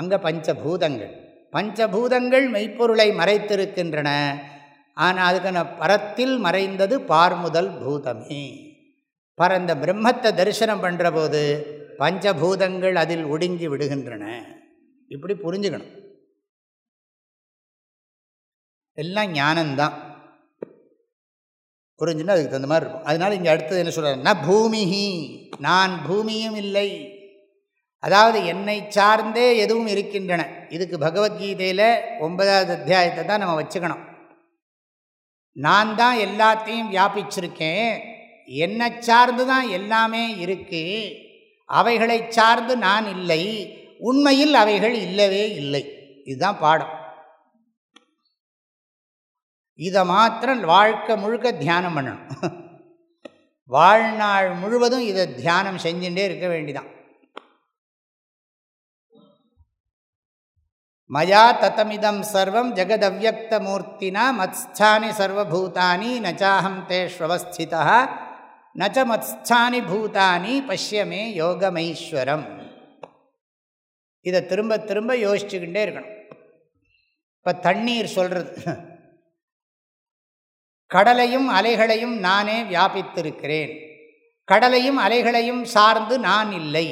[SPEAKER 1] அங்கே பஞ்சபூதங்கள் பஞ்சபூதங்கள் மெய்ப்பொருளை மறைத்திருக்கின்றன ஆனால் அதுக்கான பரத்தில் மறைந்தது பார்முதல் பூதமே பரந்த பிரம்மத்தை தரிசனம் பண்ணுற போது பஞ்சபூதங்கள் அதில் ஒடுங்கி விடுகின்றன இப்படி புரிஞ்சுக்கணும் எல்லாம் ஞானந்தான் புரிஞ்சுன்னா அதுக்கு தகுந்த மாதிரி இருக்கும் அதனால் இங்கே அடுத்தது என்ன சொல்கிறார் ந பூமிஹி நான் பூமியும் இல்லை அதாவது என்னை சார்ந்தே எதுவும் இருக்கின்றன இதுக்கு பகவத்கீதையில் ஒன்பதாவது அத்தியாயத்தை தான் நம்ம வச்சுக்கணும் நான் தான் எல்லாத்தையும் வியாபிச்சிருக்கேன் என்னை சார்ந்து தான் எல்லாமே இருக்குது அவைகளை சார்ந்து நான் இல்லை உண்மையில் அவைகள் இல்லவே இல்லை இதுதான் பாடம் இதை மாத்திரம் வாழ்க்கை முழுக்க தியானம் பண்ணணும் வாழ்நாள் முழுவதும் இதை தியானம் செஞ்சுட்டே இருக்க வேண்டிதான் மயா தத்தமிதம் சர்வம் ஜெகதவியக்தமூர்த்தினா மத்ஸ்தானி சர்வபூதானி நச்சாஹம் தேஷ்வஸ்திதா நச்ச மத்ஸ்தானி பூதானி பசியமே யோகமைஸ்வரம் இதை திரும்ப திரும்ப யோசிச்சுக்கிட்டே இருக்கணும் இப்போ தண்ணீர் சொல்கிறது கடலையும் அலைகளையும் நானே வியாபித்திருக்கிறேன் கடலையும் அலைகளையும் சார்ந்து நான் இல்லை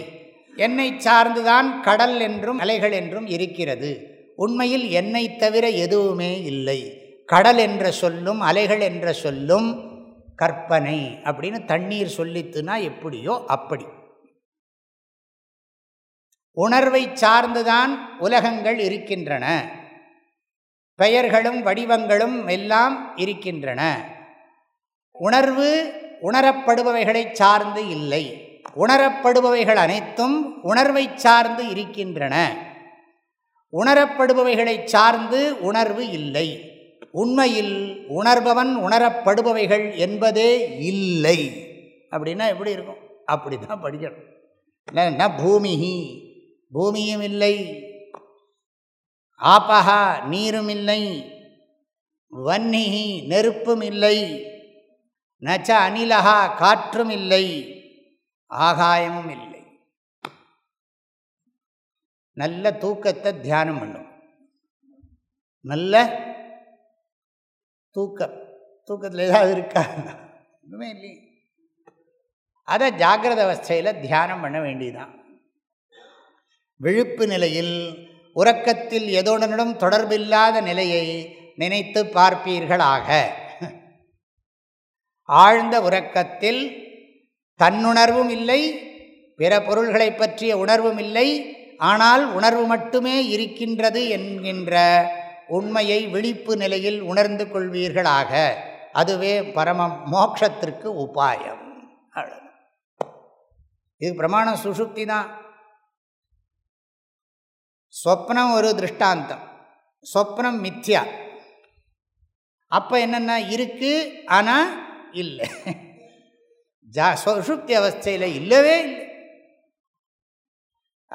[SPEAKER 1] என்னை சார்ந்துதான் கடல் என்றும் அலைகள் என்றும் இருக்கிறது உண்மையில் என்னை தவிர எதுவுமே இல்லை கடல் என்ற சொல்லும் அலைகள் என்ற சொல்லும் கற்பனை அப்படின்னு தண்ணீர் சொல்லித்துனா எப்படியோ அப்படி உணர்வை சார்ந்துதான் உலகங்கள் இருக்கின்றன பெயர்களும் வடிவங்களும் எல்லாம் இருக்கின்றன உணர்வு உணரப்படுபவைகளை சார்ந்து இல்லை உணரப்படுபவைகள் அனைத்தும் உணர்வை சார்ந்து இருக்கின்றன உணரப்படுபவைகளை சார்ந்து உணர்வு இல்லை உண்மையில் உணர்பவன் உணரப்படுபவைகள் என்பதே இல்லை அப்படின்னா எப்படி இருக்கும் அப்படி தான் படிக்கணும் என்ன பூமி பூமியும் இல்லை ஆபஹா நீரும் இல்லை வன்னிகி நெருப்பும் இல்லை நச்ச அணிலகா காற்றும் இல்லை ஆகாயமும் இல்லை நல்ல தூக்கத்தை தியானம் பண்ணும் நல்ல தூக்கம் தூக்கத்தில் ஏதாவது இருக்கா ஒன்றுமே இல்லை அதை ஜாகிரத அவஸ்தையில் தியானம் பண்ண வேண்டியதுதான் விழுப்பு நிலையில் உறக்கத்தில் எதோடனும் தொடர்பில்லாத நிலையை நினைத்து பார்ப்பீர்களாக ஆழ்ந்த உறக்கத்தில் தன்னுணர்வும் இல்லை பிற பொருள்களை பற்றிய உணர்வும் இல்லை ஆனால் உணர்வு மட்டுமே இருக்கின்றது என்கின்ற உண்மையை விழிப்பு நிலையில் உணர்ந்து கொள்வீர்களாக அதுவே பரம மோட்சத்திற்கு உபாயம் இது பிரமாணம் சுசுப்தி தான் ஸ்வப்னம் ஒரு திருஷ்டாந்தம் ஸ்வப்னம் மித்யா அப்போ என்னென்னா இருக்குது ஆனால் இல்லை ஜா சுஷுப்தி அவஸ்தையில் இல்லவே இல்லை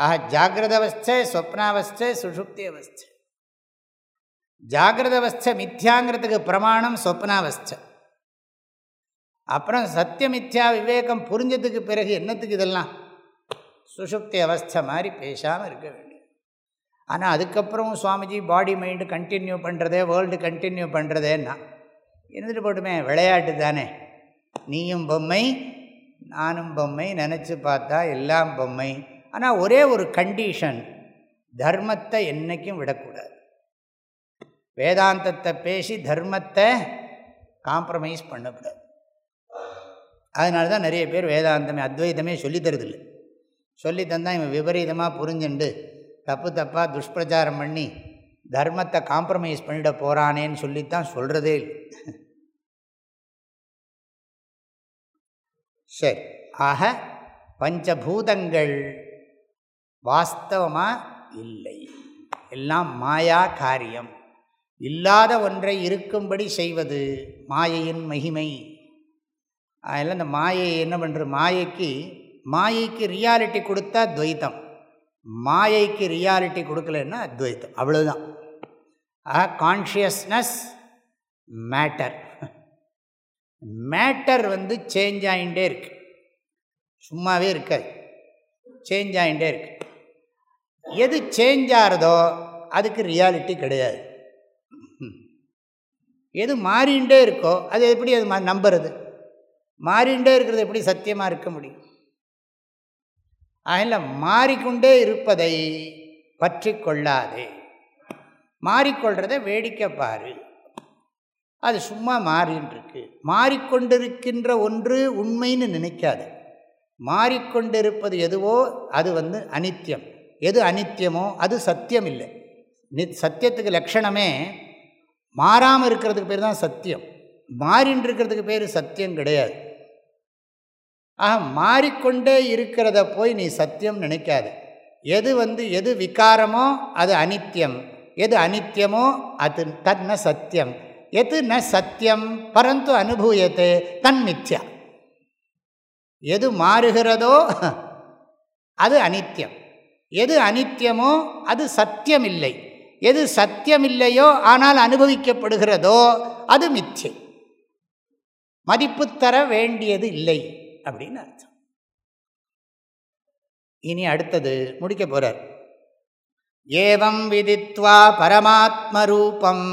[SPEAKER 1] ஆஹா ஜாகிரத அவஸ்தை ஸ்வப்னாவஸ்தை சுஷுப்தி அவஸ்தை ஜாகிரத அவஸ்தை மித்யாங்கிறதுக்கு பிரமாணம் சொப்னாவஸ்தை அப்புறம் சத்தியமித்யா விவேகம் புரிஞ்சதுக்கு பிறகு என்னத்துக்கு இதெல்லாம் சுஷுப்தி அவஸ்தை மாதிரி பேசாமல் இருக்க வேண்டும் ஆனால் அதுக்கப்புறம் சுவாமிஜி பாடி மைண்டு கண்டினியூ பண்ணுறதே வேர்ல்டு கண்டினியூ பண்ணுறதேன்னா இருந்துட்டு போட்டுமே விளையாட்டு தானே நீயும் பொம்மை நானும் பொம்மை நினச்சி பார்த்தா எல்லாம் பொம்மை ஆனால் ஒரே ஒரு கண்டிஷன் தர்மத்தை என்றைக்கும் விடக்கூடாது வேதாந்தத்தை பேசி தர்மத்தை காம்ப்ரமைஸ் பண்ணக்கூடாது அதனால தான் நிறைய பேர் வேதாந்தமே அத்வைதமே சொல்லி தருதில்லை சொல்லி தந்தால் இவன் விபரீதமாக புரிஞ்சுண்டு தப்பு தப்பாக துஷ்பிரச்சாரம் பண்ணி தர்மத்தை காம்ப்ரமைஸ் பண்ணிட போகிறானேன்னு சொல்லித்தான் சொல்கிறதே இல்லை சரி ஆக பஞ்சபூதங்கள் வாஸ்தவமாக இல்லை எல்லாம் மாயா காரியம் இல்லாத ஒன்றை இருக்கும்படி செய்வது மாயையின் மகிமை அதில் இந்த மாயை என்ன பண்ணுறது மாயைக்கு மாயைக்கு ரியாலிட்டி கொடுத்தா துவைத்தம் மாயைக்கு ரியாலிட்டி கொடுக்கலன்னா அத்வைத்தம் அவ்வளோதான் ஆக கான்ஷியஸ்னஸ் மேட்டர் மேட்டர் வந்து சேஞ்ச் ஆகிட்டே இருக்கு சும்மாவே இருக்காது சேஞ்ச் ஆகிட்டே இருக்கு எது சேஞ்ச் ஆகிறதோ அதுக்கு ரியாலிட்டி கிடையாது எது மாறிகிட்டே இருக்கோ அது எப்படி அது நம்புறது மாறிண்டே இருக்கிறது எப்படி சத்தியமாக இருக்க முடியும் அதில் மாறிக்கொண்டே இருப்பதை பற்றி கொள்ளாதே மாறிக்கொள்கிறத வேடிக்கை பாரு அது சும்மா மாறின்றிருக்கு மாறிக்கொண்டிருக்கின்ற ஒன்று உண்மைன்னு நினைக்காது மாறிக்கொண்டிருப்பது எதுவோ அது வந்து அனித்தியம் எது அனித்தியமோ அது சத்தியம் இல்லை நி சத்தியத்துக்கு லட்சணமே மாறாமல் இருக்கிறதுக்கு பேர் தான் சத்தியம் மாறின்னு இருக்கிறதுக்கு பேர் சத்தியம் கிடையாது ஆக மாறிக்கொண்டே இருக்கிறத போய் நீ சத்தியம் நினைக்காது எது வந்து எது விகாரமோ அது அனித்தியம் எது அனித்தியமோ அது தன்ன சத்தியம் எது ந சத்தியம் பரந்து அனுபூயத்தே தன் மித்யா எது மாறுகிறதோ அது அனித்தியம் எது அனித்தியமோ அது சத்தியமில்லை எது சத்தியமில்லையோ ஆனால் அனுபவிக்கப்படுகிறதோ அது மிச்சை மதிப்பு தர வேண்டியது இல்லை அப்படின்னு அர்த்தம் இனி அடுத்தது முடிக்க போகிறார் ஏவம் விதித்வா பரமாத்மரூபம்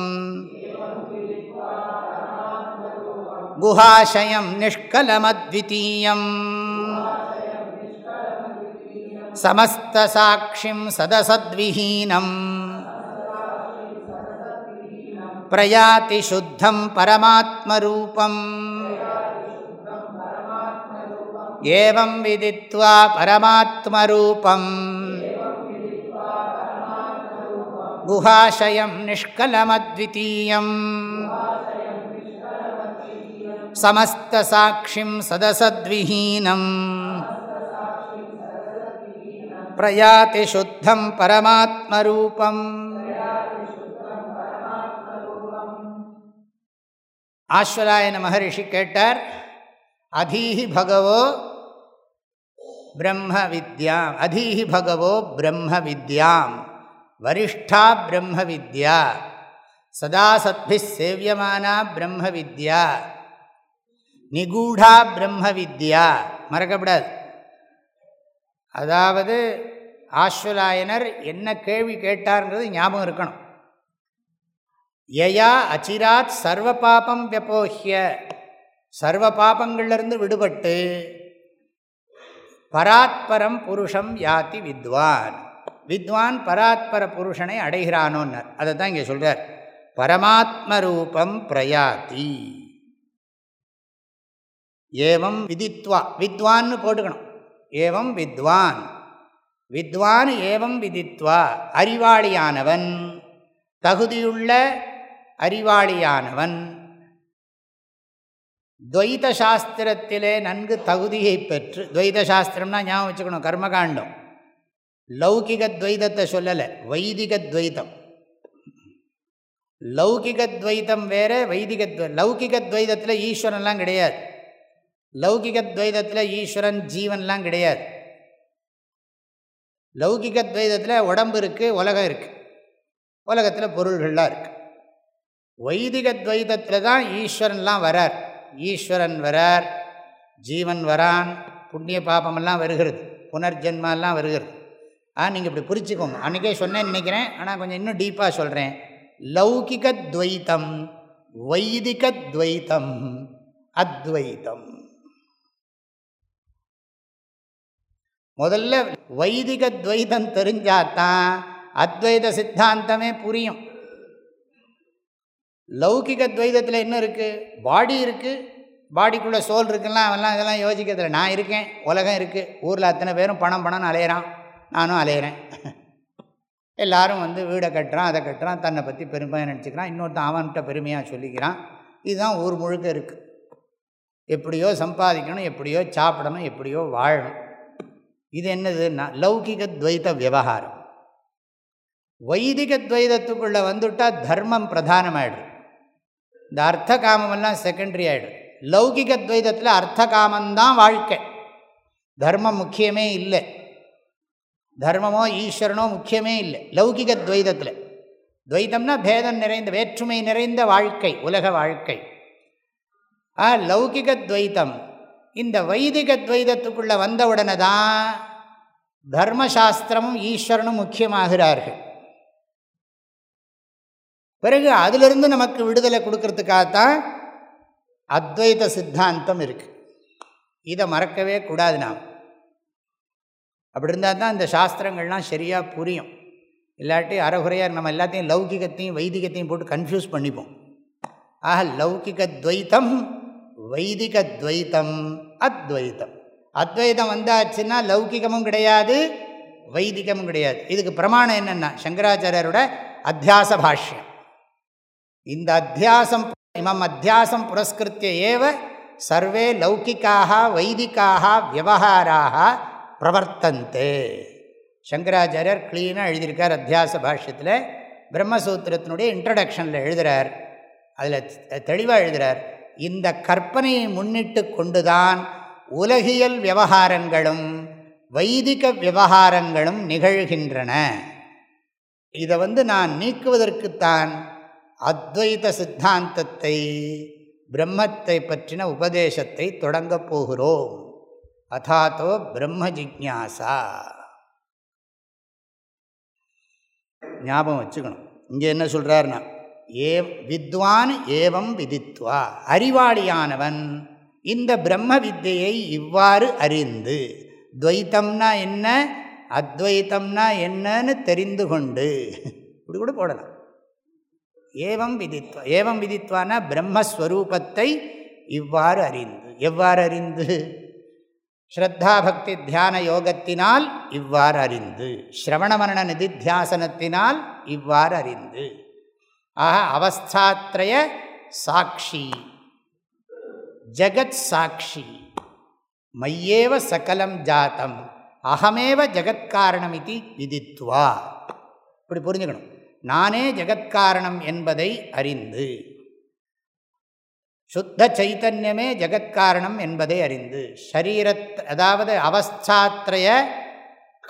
[SPEAKER 1] குஹாசயம் நிஷ்கலமத்விதீயம் சமஸ்தாட்சிம் சதசத்விஹீனம் பிரயாதி பரமாத்மரூபம் ஏவம் விதித்வா பரமாத்மரூபம் குஹாசயம் நிஷ்கலமத்விதீயம் समस्तसाक्षिं सदसद्विहीनम् प्रयाति शुद्धं परमात्मरूपम् ஆஸ்வலாயன மகரிஷி கேட்டார் அதீஹி பகவோ பிரம்ம வித்யாம் அதீஹி பகவோ பிரம்ம வித்யாம் வரிஷ்டா பிரம்ம வித்யா சதா சத்பி சேவியமானா பிரம்ம வித்யா நிகூடா பிரம்ம வித்யா மறக்கப்படாது அதாவது ஆஸ்வலாயனர் என்ன கேள்வி கேட்டார்ன்றது ஞாபகம் இருக்கணும் யயா அச்சிராத் சர்வ பாபம் வெப்போஹிய சர்வ பாபங்கள்லேருந்து விடுபட்டு பராத்பரம் புருஷம் யாத்தி வித்வான் வித்வான் பராத்பர புருஷனை அடைகிறானோன்னர் அதை தான் இங்கே சொல்கிறார் பரமாத்ம ரூபம் பிரயாதி ஏவம் விதித்வா வித்வான்னு போட்டுக்கணும் ஏவம் வித்வான் வித்வான் ஏவம் விதித்வா அறிவாளியானவன் தகுதியுள்ள அறிவாளியானவன் துவைத சாஸ்திரத்திலே நன்கு தகுதியை பெற்று துவைத சாஸ்திரம்னா ஞாபகம் வச்சுக்கணும் கர்மகாண்டம் லௌகிக துவைதத்தை சொல்லலை வைதிக துவைதம் லௌகிக துவைதம் வேறு வைதிக லௌகிக துவைதத்தில் ஈஸ்வரன்லாம் கிடையாது லௌகிக துவைதத்தில் ஈஸ்வரன் ஜீவன்லாம் கிடையாது லௌகிக துவைதத்தில் உடம்பு இருக்குது உலகம் இருக்குது உலகத்தில் பொருள்கள்லாம் இருக்குது வைதிக துவைதத்தில் தான் ஈஸ்வரன்லாம் வரார் ஈஸ்வரன் வரார் ஜீவன் வரான் புண்ணிய பாபமெல்லாம் வருகிறது புனர்ஜென்மெல்லாம் வருகிறது ஆ நீங்கள் இப்படி புரிச்சுக்கோங்க அன்றைக்கே சொன்னேன் நினைக்கிறேன் ஆனால் கொஞ்சம் இன்னும் டீப்பாக சொல்கிறேன் லௌகிக வைதிகத்வைத்தம் வைதிக அத்வைத்தம் முதல்ல வைதிக துவைதம் தெரிஞ்சாதான் அத்வைத சித்தாந்தமே புரியும் லௌகிக துவைதத்தில் என்ன இருக்குது பாடி இருக்குது பாடிக்குள்ளே சோல் இருக்குல்லாம் அவெல்லாம் இதெல்லாம் யோசிக்கிறதுல நான் இருக்கேன் உலகம் இருக்குது ஊரில் அத்தனை பேரும் பணம் பணம்னு அலையிறான் நானும் அலையிறேன் எல்லோரும் வந்து வீடை கட்டுறான் அதை கட்டுறான் தன்னை பற்றி பெருமையாக நினச்சிக்கிறான் இன்னொருத்தன் அவன்கிட்ட பெருமையாக சொல்லிக்கிறான் இதுதான் ஊர் முழுக்க இருக்குது எப்படியோ சம்பாதிக்கணும் எப்படியோ சாப்பிடணும் எப்படியோ வாழணும் இது என்னதுன்னா லௌகிக துவைத விவகாரம் வைதிக துவைதத்துக்குள்ளே வந்துவிட்டால் தர்மம் பிரதானமாயிடுது இந்த அர்த்த காமமெல்லாம் செகண்டரி ஆகிடும் லௌகிக துவைதத்தில் அர்த்த காமந்தான் வாழ்க்கை தர்மம் முக்கியமே இல்லை தர்மமோ ஈஸ்வரனோ முக்கியமே இல்லை லௌகிக துவைதத்தில் துவைதம்னா பேதம் நிறைந்த வேற்றுமை நிறைந்த வாழ்க்கை உலக வாழ்க்கை ஆ லௌகிக துவைதம் இந்த வைதிக துவைதத்துக்குள்ளே வந்தவுடனே தான் தர்மசாஸ்திரமும் ஈஸ்வரனும் முக்கியமாகிறார்கள் பிறகு அதிலிருந்து நமக்கு விடுதலை கொடுக்கறதுக்காகத்தான் அத்வைத சித்தாந்தம் இருக்குது இதை மறக்கவே கூடாது நாம் அப்படி இருந்தால் தான் இந்த சாஸ்திரங்கள்லாம் சரியாக புரியும் இல்லாட்டி அறகுறையாக நம்ம எல்லாத்தையும் லௌகிகத்தையும் வைதிகத்தையும் போட்டு கன்ஃபியூஸ் பண்ணிப்போம் ஆக லௌகிக துவைத்தம் வைதிக துவைத்தம் அத்வைத்தம் அத்வைதம் வந்தாச்சுன்னா லௌகிகமும் கிடையாது வைதிகமும் கிடையாது இதுக்கு பிரமாணம் என்னென்னா சங்கராச்சாரியரோட அத்தியாச பாஷ்யம் இந்த அத்தியாசம் இமம் அத்தியாசம் புரஸ்கிருத்திய ஏவ சர்வே லௌகிக்காக வைதிக்காக விவகாராக பிரவர்த்தந்தே சங்கராச்சாரியர் கிளீனாக எழுதியிருக்கார் அத்தியாச பாஷ்யத்தில் பிரம்மசூத்திரத்தினுடைய இன்ட்ரடக்ஷனில் எழுதுகிறார் அதில் தெளிவாக எழுதுகிறார் இந்த கற்பனையை முன்னிட்டு கொண்டுதான் உலகியல் விவகாரங்களும் வைதிக விவகாரங்களும் நிகழ்கின்றன இதை வந்து நான் நீக்குவதற்குத்தான் அத்வைத சித்தாந்தத்தை பிரம்மத்தை பற்றின உபதேசத்தை தொடங்கப் போகிறோம் அதாத்தோ பிரம்ம ஜிக்யாசா ஞாபகம் வச்சுக்கணும் இங்கே என்ன சொல்கிறாருன்னா ஏ வித்வான் ஏவம் விதித்வா அறிவாளியானவன் இந்த பிரம்ம வித்தியை இவ்வாறு அறிந்து துவைத்தம்னா என்ன அத்வைத்தம்னா என்னன்னு தெரிந்து கொண்டு இப்படி கூட போடலாம் ஏவம் விதித்வா ஏவம் விதித்வானா பிரம்மஸ்வரூபத்தை இவ்வாறு அறிந்து எவ்வாறு அறிந்து ஸ்ரத்தா பக்தி தியான யோகத்தினால் இவ்வாறு அறிந்து ஸ்ரவண மரண நிதித்தியாசனத்தினால் இவ்வாறு அறிந்து ஆக அவஸ்தாத்ரய சாட்சி ஜகத் சாட்சி மையேவ சகலம் ஜாத்தம் அகமேவ ஜகத்காரணம் இது விதித்வா இப்படி புரிஞ்சுக்கணும் நானே ஜெகத்காரணம் என்பதை அறிந்து சுத்த சைத்தன்யமே ஜெகத்காரணம் என்பதை அறிந்து ஷரீரத் அதாவது அவஸ்தாத்ரய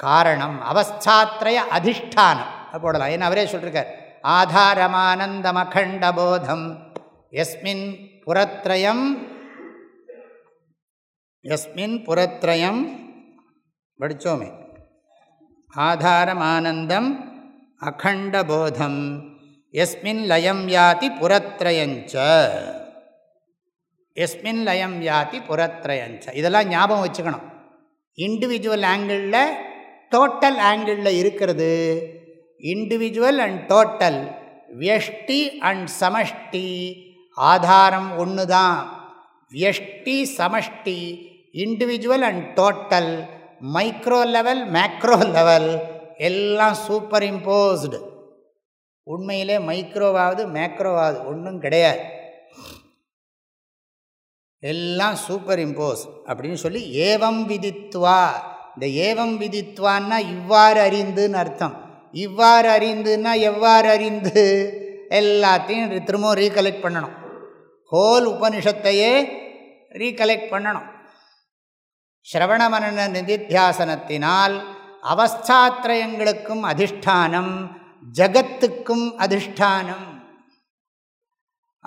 [SPEAKER 1] காரணம் அவஸ்தாத்ரய அதிஷ்டானம் போடலாம் ஏன்னா அவரே சொல்லியிருக்கார் ஆதாரமானந்தம் போதம் எஸ்மின் புறத்ரயம் எஸ்மின் புறத்ரயம் படித்தோமே ஆதாரமானந்தம் அகண்டபோதம் எஸ்மின் லயம் யாதி புறத்ரயஞ்ச எஸ்மின் லயம் யாதி புறத்ரயஞ்ச இதெல்லாம் ஞாபகம் வச்சுக்கணும் இண்டிவிஜுவல் ஆங்கிளில் டோட்டல் ஆங்கிளில் இருக்கிறது இண்டிவிஜுவல் அண்ட் டோட்டல் வியஷ்டி அண்ட் சமஷ்டி ஆதாரம் ஒன்று தான் வியஷ்டி சமஷ்டி individual and total micro level macro level எல்லாம் சூப்பர் இம்போஸ்டு உண்மையிலே மைக்ரோவாவது மேக்ரோவாவது ஒன்றும் கிடையாது எல்லாம் சூப்பர் இம்போஸ் அப்படின்னு சொல்லி ஏவம் விதித்துவா இந்த ஏவம் விதித்துவான்னா இவ்வாறு அறிந்துன்னு அர்த்தம் இவ்வாறு அறிந்துன்னா எவ்வாறு அறிந்து எல்லாத்தையும் திரும்பவும் ரீகலெக்ட் பண்ணணும் ஹோல் உபனிஷத்தையே ரீகலெக்ட் பண்ணணும் ஸ்ரவணமன நிதித்தியாசனத்தினால் அவஸ்தாத்திரயங்களுக்கும் அதிஷ்டானம் ஜகத்துக்கும் அதிஷ்டானம்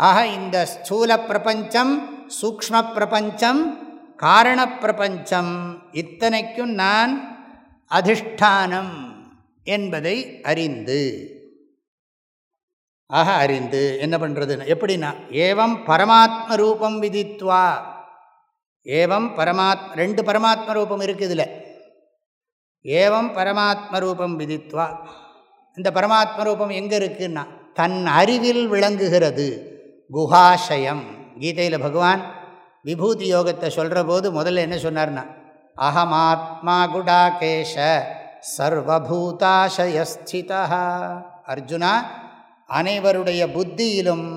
[SPEAKER 1] ஆக இந்த ஸ்தூல பிரபஞ்சம் சூக்ம பிரபஞ்சம் காரண பிரபஞ்சம் இத்தனைக்கும் நான் அதிஷ்டானம் என்பதை அறிந்து ஆக அறிந்து என்ன பண்ணுறது எப்படின்னா ஏவம் பரமாத்ம ரூபம் விதித்வா ஏவம் பரமாத் ரெண்டு பரமாத்ம ரூபம் இருக்குது இதில் ஏவம் பரமாத்ம ரூபம் விதித்வா இந்த பரமாத்ம ரூபம் எங்கே இருக்குன்னா தன் அறிவில் விளங்குகிறது குஹாஷயம் கீதையில் பகவான் விபூதி யோகத்தை சொல்கிற போது முதல்ல என்ன சொன்னார்னா அகமாத்மா குடாகேஷ சர்வபூதாசயஸ்திதா அர்ஜுனா அனைவருடைய புத்தியிலும்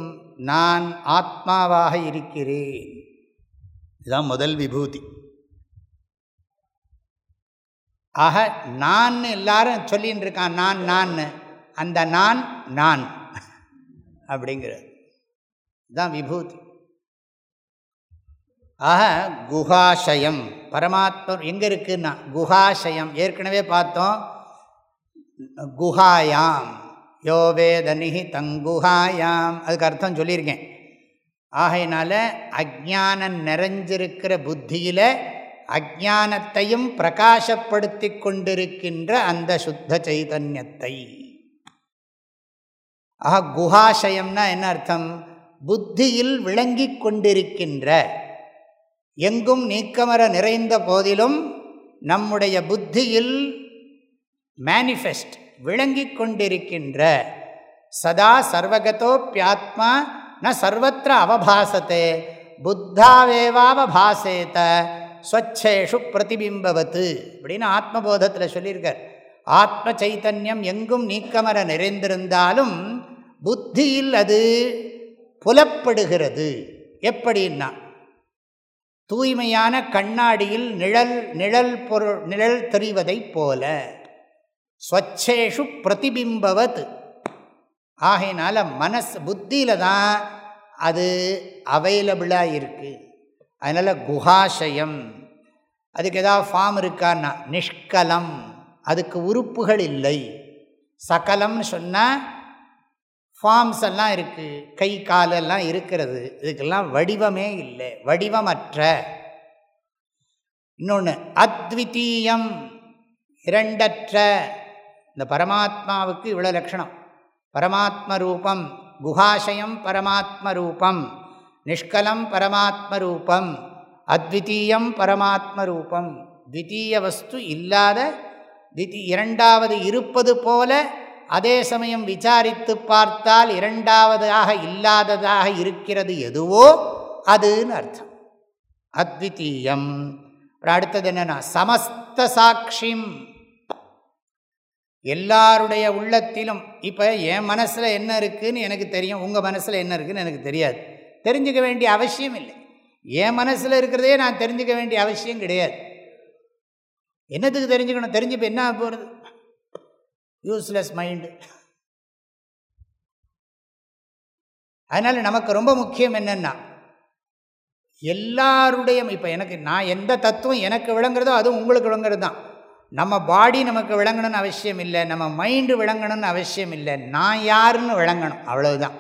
[SPEAKER 1] நான் ஆத்மாவாக இருக்கிறேன் இதுதான் முதல் விபூதி ஆக நான் எல்லாரும் சொல்லின்னு இருக்கான் நான் நான் அந்த நான் நான் அப்படிங்கிறது தான் விபூதி ஆக குகாசயம் பரமாத்மர் எங்கே இருக்குன்னா குகாசயம் ஏற்கனவே பார்த்தோம் குஹாயாம் யோவேதனிஹி தங்குஹாயாம் அதுக்கு அர்த்தம் சொல்லியிருக்கேன் ஆகையினால அஜானம் நிறைஞ்சிருக்கிற புத்தியில் அஜானத்தையும் பிரகாசப்படுத்தி கொண்டிருக்கின்ற அந்த சுத்த சைதன்யத்தை ஆஹா குஹாசயம்னா என்ன அர்த்தம் புத்தியில் விளங்கி கொண்டிருக்கின்ற எங்கும் நீக்கமர நிறைந்த போதிலும் நம்முடைய புத்தியில் மேனிஃபெஸ்ட் விளங்கி கொண்டிருக்கின்ற சதா சர்வகதோப்பியாத்மா ந சர்வத்திர அவபாசத்தே புத்தாவேவாவபாசேத்த ஸ்வச்சேஷு பிரதிபிம்பவத்து அப்படின்னு ஆத்மபோதத்தில் சொல்லியிருக்கார் ஆத்ம சைத்தன்யம் எங்கும் நீக்கமர நிறைந்திருந்தாலும் புத்தியில் அது புலப்படுகிறது எப்படின்னா தூய்மையான கண்ணாடியில் நிழல் நிழல் பொருள் நிழல் தெரிவதைப் போல ஸ்வச்சேஷு பிரதிபிம்பவத் ஆகையினால மனசு புத்தியில் தான் அது அவைலபிளாக இருக்குது அதனால் குஹாசயம் அதுக்கு ஏதாவது ஃபார்ம் இருக்கான்னா நிஷ்கலம் அதுக்கு உறுப்புகள் இல்லை சகலம்னு சொன்னால் ஃபார்ம்ஸ் எல்லாம் இருக்குது கை காலெல்லாம் இருக்கிறது இதுக்கெல்லாம் வடிவமே இல்லை வடிவமற்ற இன்னொன்று அத்விதீயம் இரண்டற்ற இந்த பரமாத்மாவுக்கு இவ்வளோ லட்சணம் பரமாத்ம ரூபம் குகாசயம் பரமாத்ம ரூபம் நிஷ்கலம் பரமாத்மரூபம் அத்விதீயம் பரமாத்மரூபம் த்விதீய வஸ்து இல்லாத திதி இரண்டாவது இருப்பது போல அதே சமயம் விசாரித்து பார்த்தால் இரண்டாவதாக இல்லாததாக இருக்கிறது எதுவோ அதுன்னு அர்த்தம் அத்விதீயம் அப்புறம் அடுத்தது என்னென்னா சமஸ்த எல்லாருடைய உள்ளத்திலும் இப்போ என் மனசில் என்ன இருக்குதுன்னு எனக்கு தெரியும் உங்கள் மனசில் என்ன இருக்குதுன்னு எனக்கு தெரியாது தெரிஞ்சுக்க வேண்டிய அவசியம் இல்லை என் மனசில் இருக்கிறதே நான் தெரிஞ்சுக்க வேண்டிய அவசியம் கிடையாது என்னத்துக்கு தெரிஞ்சுக்கணும் தெரிஞ்சுப்ப என்ன போகிறது யூஸ்லெஸ் மைண்டு அதனால் நமக்கு ரொம்ப முக்கியம் என்னென்னா எல்லாருடைய இப்போ எனக்கு நான் எந்த தத்துவம் எனக்கு விளங்குறதோ அதுவும் உங்களுக்கு விளங்குறது தான் நம்ம பாடி நமக்கு விளங்கணும்னு அவசியம் இல்லை நம்ம மைண்டு விளங்கணும்னு அவசியம் இல்லை நான் யாருன்னு விளங்கணும் அவ்வளவுதான்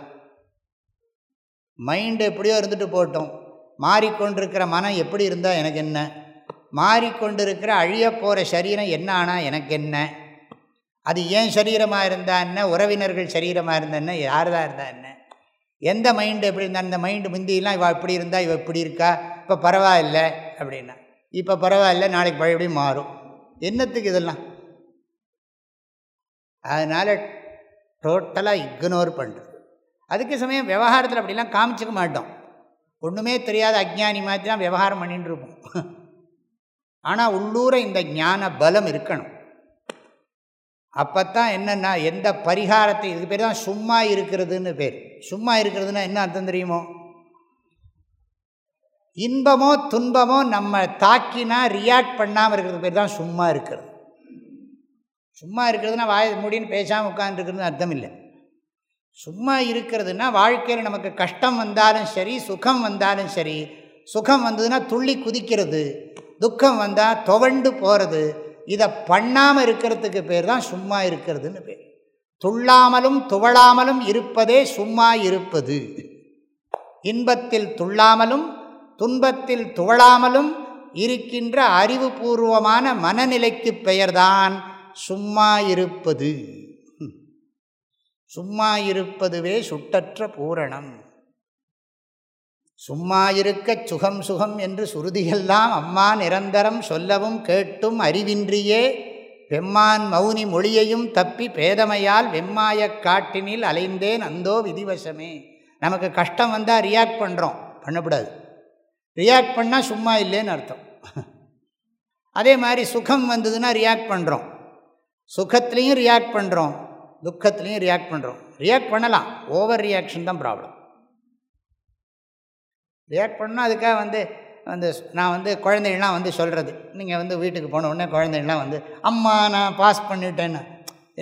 [SPEAKER 1] மைண்டு எப்படியோ இருந்துட்டு போட்டோம் மாறிக்கொண்டிருக்கிற மனம் எப்படி இருந்தால் எனக்கு என்ன மாறிக்கொண்டிருக்கிற அழிய போகிற சரீரம் என்ன ஆனால் எனக்கு என்ன அது ஏன் சரீரமாக இருந்தால் என்ன உறவினர்கள் சரீரமாக இருந்தால் என்ன தான் இருந்தால் என்ன எந்த மைண்டு எப்படி இருந்தால் அந்த மைண்டு முந்தியெல்லாம் இவள் இப்படி இருந்தால் இவள் இப்படி இருக்கா இப்போ பரவாயில்ல அப்படின்னா இப்போ பரவாயில்ல நாளைக்கு பழையபடியும் மாறும் என்னத்துக்கு இதெல்லாம் அதனால் டோட்டலாக இக்னோர் பண்ணுறது அதுக்கு சமயம் விவகாரத்தில் அப்படிலாம் காமிச்சிக்க மாட்டோம் ஒன்றுமே தெரியாத அஜ்ஞானி மாதிரி தான் விவகாரம் பண்ணிட்டு இருப்போம் ஆனால் உள்ளூர இந்த ஞான பலம் இருக்கணும் அப்போ தான் என்னென்னா எந்த பரிகாரத்தை இதுக்கு பேர் தான் சும்மா இருக்கிறதுன்னு பேர் சும்மா இருக்கிறதுனா என்ன அர்த்தம் தெரியுமோ இன்பமோ துன்பமோ நம்ம தாக்கினா ரியாக்ட் பண்ணாமல் இருக்கிறது பேர் தான் சும்மா இருக்கிறது சும்மா இருக்கிறதுனா வாய முடின்னு பேசாமல் உட்காந்துருக்குறதுன்னு அர்த்தம் இல்லை சும்மா இருக்கிறதுனா வாழ்க்கையில் நமக்கு கஷ்டம் வந்தாலும் சரி சுகம் வந்தாலும் சரி சுகம் வந்ததுன்னா துள்ளி குதிக்கிறது துக்கம் வந்தால் துவண்டு போகிறது இதை பண்ணாமல் இருக்கிறதுக்கு பேர் தான் சும்மா இருக்கிறதுன்னு பேர் துள்ளாமலும் துவழாமலும் இருப்பதே சும்மா இருப்பது இன்பத்தில் துள்ளாமலும் துன்பத்தில் துவழாமலும் இருக்கின்ற அறிவுபூர்வமான மனநிலைக்கு பெயர்தான் சும்மா இருப்பது சும்மா இருப்பதுவே சுட்டற்ற பூரணம் சும்மா இருக்க சுகம் சுகம் என்று சுருதியெல்லாம் அம்மா நிரந்தரம் சொல்லவும் கேட்டும் அறிவின்றியே பெம்மான் மௌனி மொழியையும் தப்பி பேதமையால் வெம்மாயக் காட்டினில் அலைந்தேன் அந்தோ விதிவசமே நமக்கு கஷ்டம் வந்தால் ரியாக்ட் பண்ணுறோம் பண்ணக்கூடாது ரியாக்ட் பண்ணால் சும்மா இல்லைன்னு அர்த்தம் அதே மாதிரி சுகம் வந்ததுன்னா ரியாக்ட் பண்ணுறோம் சுகத்துலேயும் ரியாக்ட் பண்ணுறோம் துக்கத்துலேயும் ரியாக்ட் பண்ணுறோம் ரியாக்ட் பண்ணலாம் ஓவர் ரியாக்ஷன் தான் ப்ராப்ளம் ரியாக்ட் பண்ணால் அதுக்காக வந்து அந்த நான் வந்து குழந்தைகள்லாம் வந்து சொல்கிறது நீங்கள் வந்து வீட்டுக்கு போன உடனே குழந்தைகள்லாம் வந்து அம்மா நான் பாஸ் பண்ணிட்டேன்னு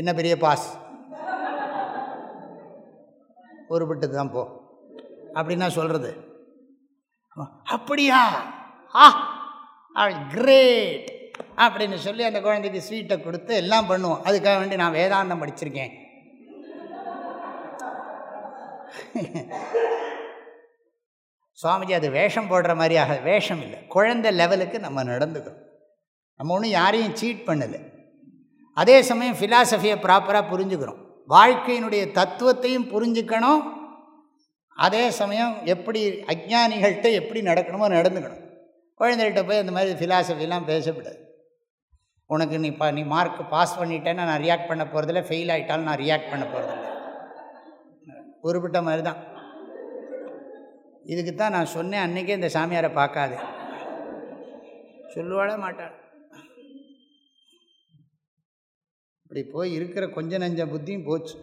[SPEAKER 1] என்ன பெரிய பாஸ் ஒரு விட்டு தான் போ அப்படின்னா சொல்கிறது அப்படியா ஆ கிரேட் அப்படின்னு சொல்லி அந்த குழந்தைக்கு ஸ்வீட்டை கொடுத்து எல்லாம் பண்ணுவோம் அதுக்காக வேண்டி நான் வேதாந்தம் படிச்சிருக்கேன் சுவாமிஜி அது வேஷம் போடுற மாதிரியாக வேஷம் இல்லை குழந்தை லெவலுக்கு நம்ம நடந்துக்கிறோம் நம்ம ஒன்றும் யாரையும் சீட் பண்ணலை அதே சமயம் ஃபிலாசபியை ப்ராப்பராக புரிஞ்சுக்கிறோம் வாழ்க்கையினுடைய தத்துவத்தையும் புரிஞ்சுக்கணும் அதே சமயம் எப்படி அஜானிகள்கிட்ட எப்படி நடக்கணுமோ நடந்துக்கணும் குழந்தைகிட்ட போய் அந்த மாதிரி ஃபிலாசபிலாம் பேசப்படாது உனக்கு நீ பா நீ மார்க் பாஸ் பண்ணிட்டேன்னா நான் ரியாக்ட் பண்ண போகிறதில்ல ஃபெயில் ஆகிட்டாலும் நான் ரியாக்ட் பண்ண போகிறதில்ல குறிப்பிட்ட மாதிரி தான் இதுக்கு தான் நான் சொன்னேன் அன்றைக்கே இந்த சாமியாரை பார்க்காது சொல்லுவாளே மாட்டாள் இப்படி போய் இருக்கிற கொஞ்ச நஞ்ச புத்தியும் போச்சு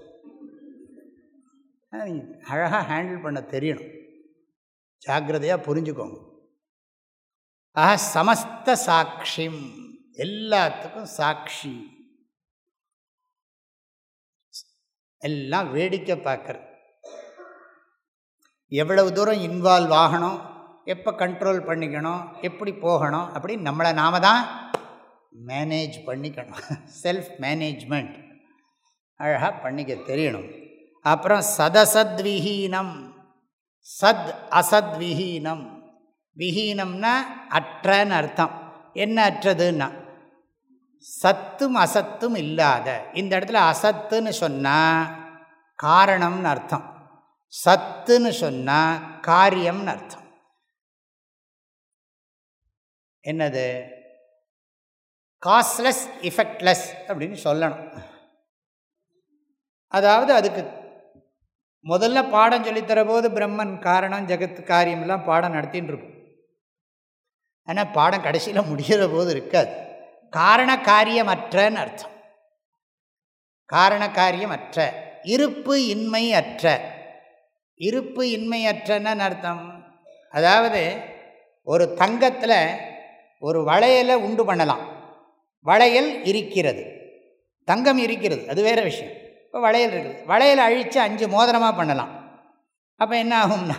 [SPEAKER 1] அழகாக ஹேண்டில் பண்ண தெரியணும் ஜாக்கிரதையாக புரிஞ்சுக்கோங்க ஆஹா சமஸ்த எல்லாத்துக்கும் சாட்சி எல்லாம் வேடிக்கை பார்க்குற எவ்வளவு தூரம் இன்வால்வ் ஆகணும் எப்போ கண்ட்ரோல் பண்ணிக்கணும் எப்படி போகணும் அப்படின்னு நம்மளை நாம தான் மேனேஜ் பண்ணிக்கணும் செல்ஃப் மேனேஜ்மெண்ட் அழகாக பண்ணிக்க தெரியணும் அப்புறம் சதசத்விஹீனம் சத் அசத்விஹீனம் விஹீனம்னா அற்றன்னு அர்த்தம் என்ன அற்றதுன்னா சத்தும் அசத்தும் இல்லாத இந்த இடத்துல அசத்துன்னு சொன்னால் காரணம்னு அர்த்தம் சத்துன்னு சொன்னால் காரியம்னு அர்த்தம் என்னது காஸ்ட்லெஸ் இஃபெக்ட்லெஸ் அப்படின்னு சொல்லணும் அதாவது அதுக்கு முதல்ல பாடம் சொல்லித்தர போது பிரம்மன் காரணம் ஜெகத்து காரியம்லாம் பாடம் நடத்தின்னு இருக்கும் ஆனால் பாடம் கடைசியில் முடிகிற போது இருக்காது காரண காரியமற்றன்னு அர்த்தம் காரண காரியமற்ற இருப்பு இன்மை அற்ற இருப்பு இன்மையற்றன்னு அர்த்தம் அதாவது ஒரு தங்கத்தில் ஒரு வளையலை உண்டு பண்ணலாம் வளையல் இருக்கிறது தங்கம் இருக்கிறது அது வேறு விஷயம் இப்போ வளையல் இருக்குது வளையல் அழித்து அஞ்சு மோதிரமாக பண்ணலாம் அப்போ என்ன ஆகும்னா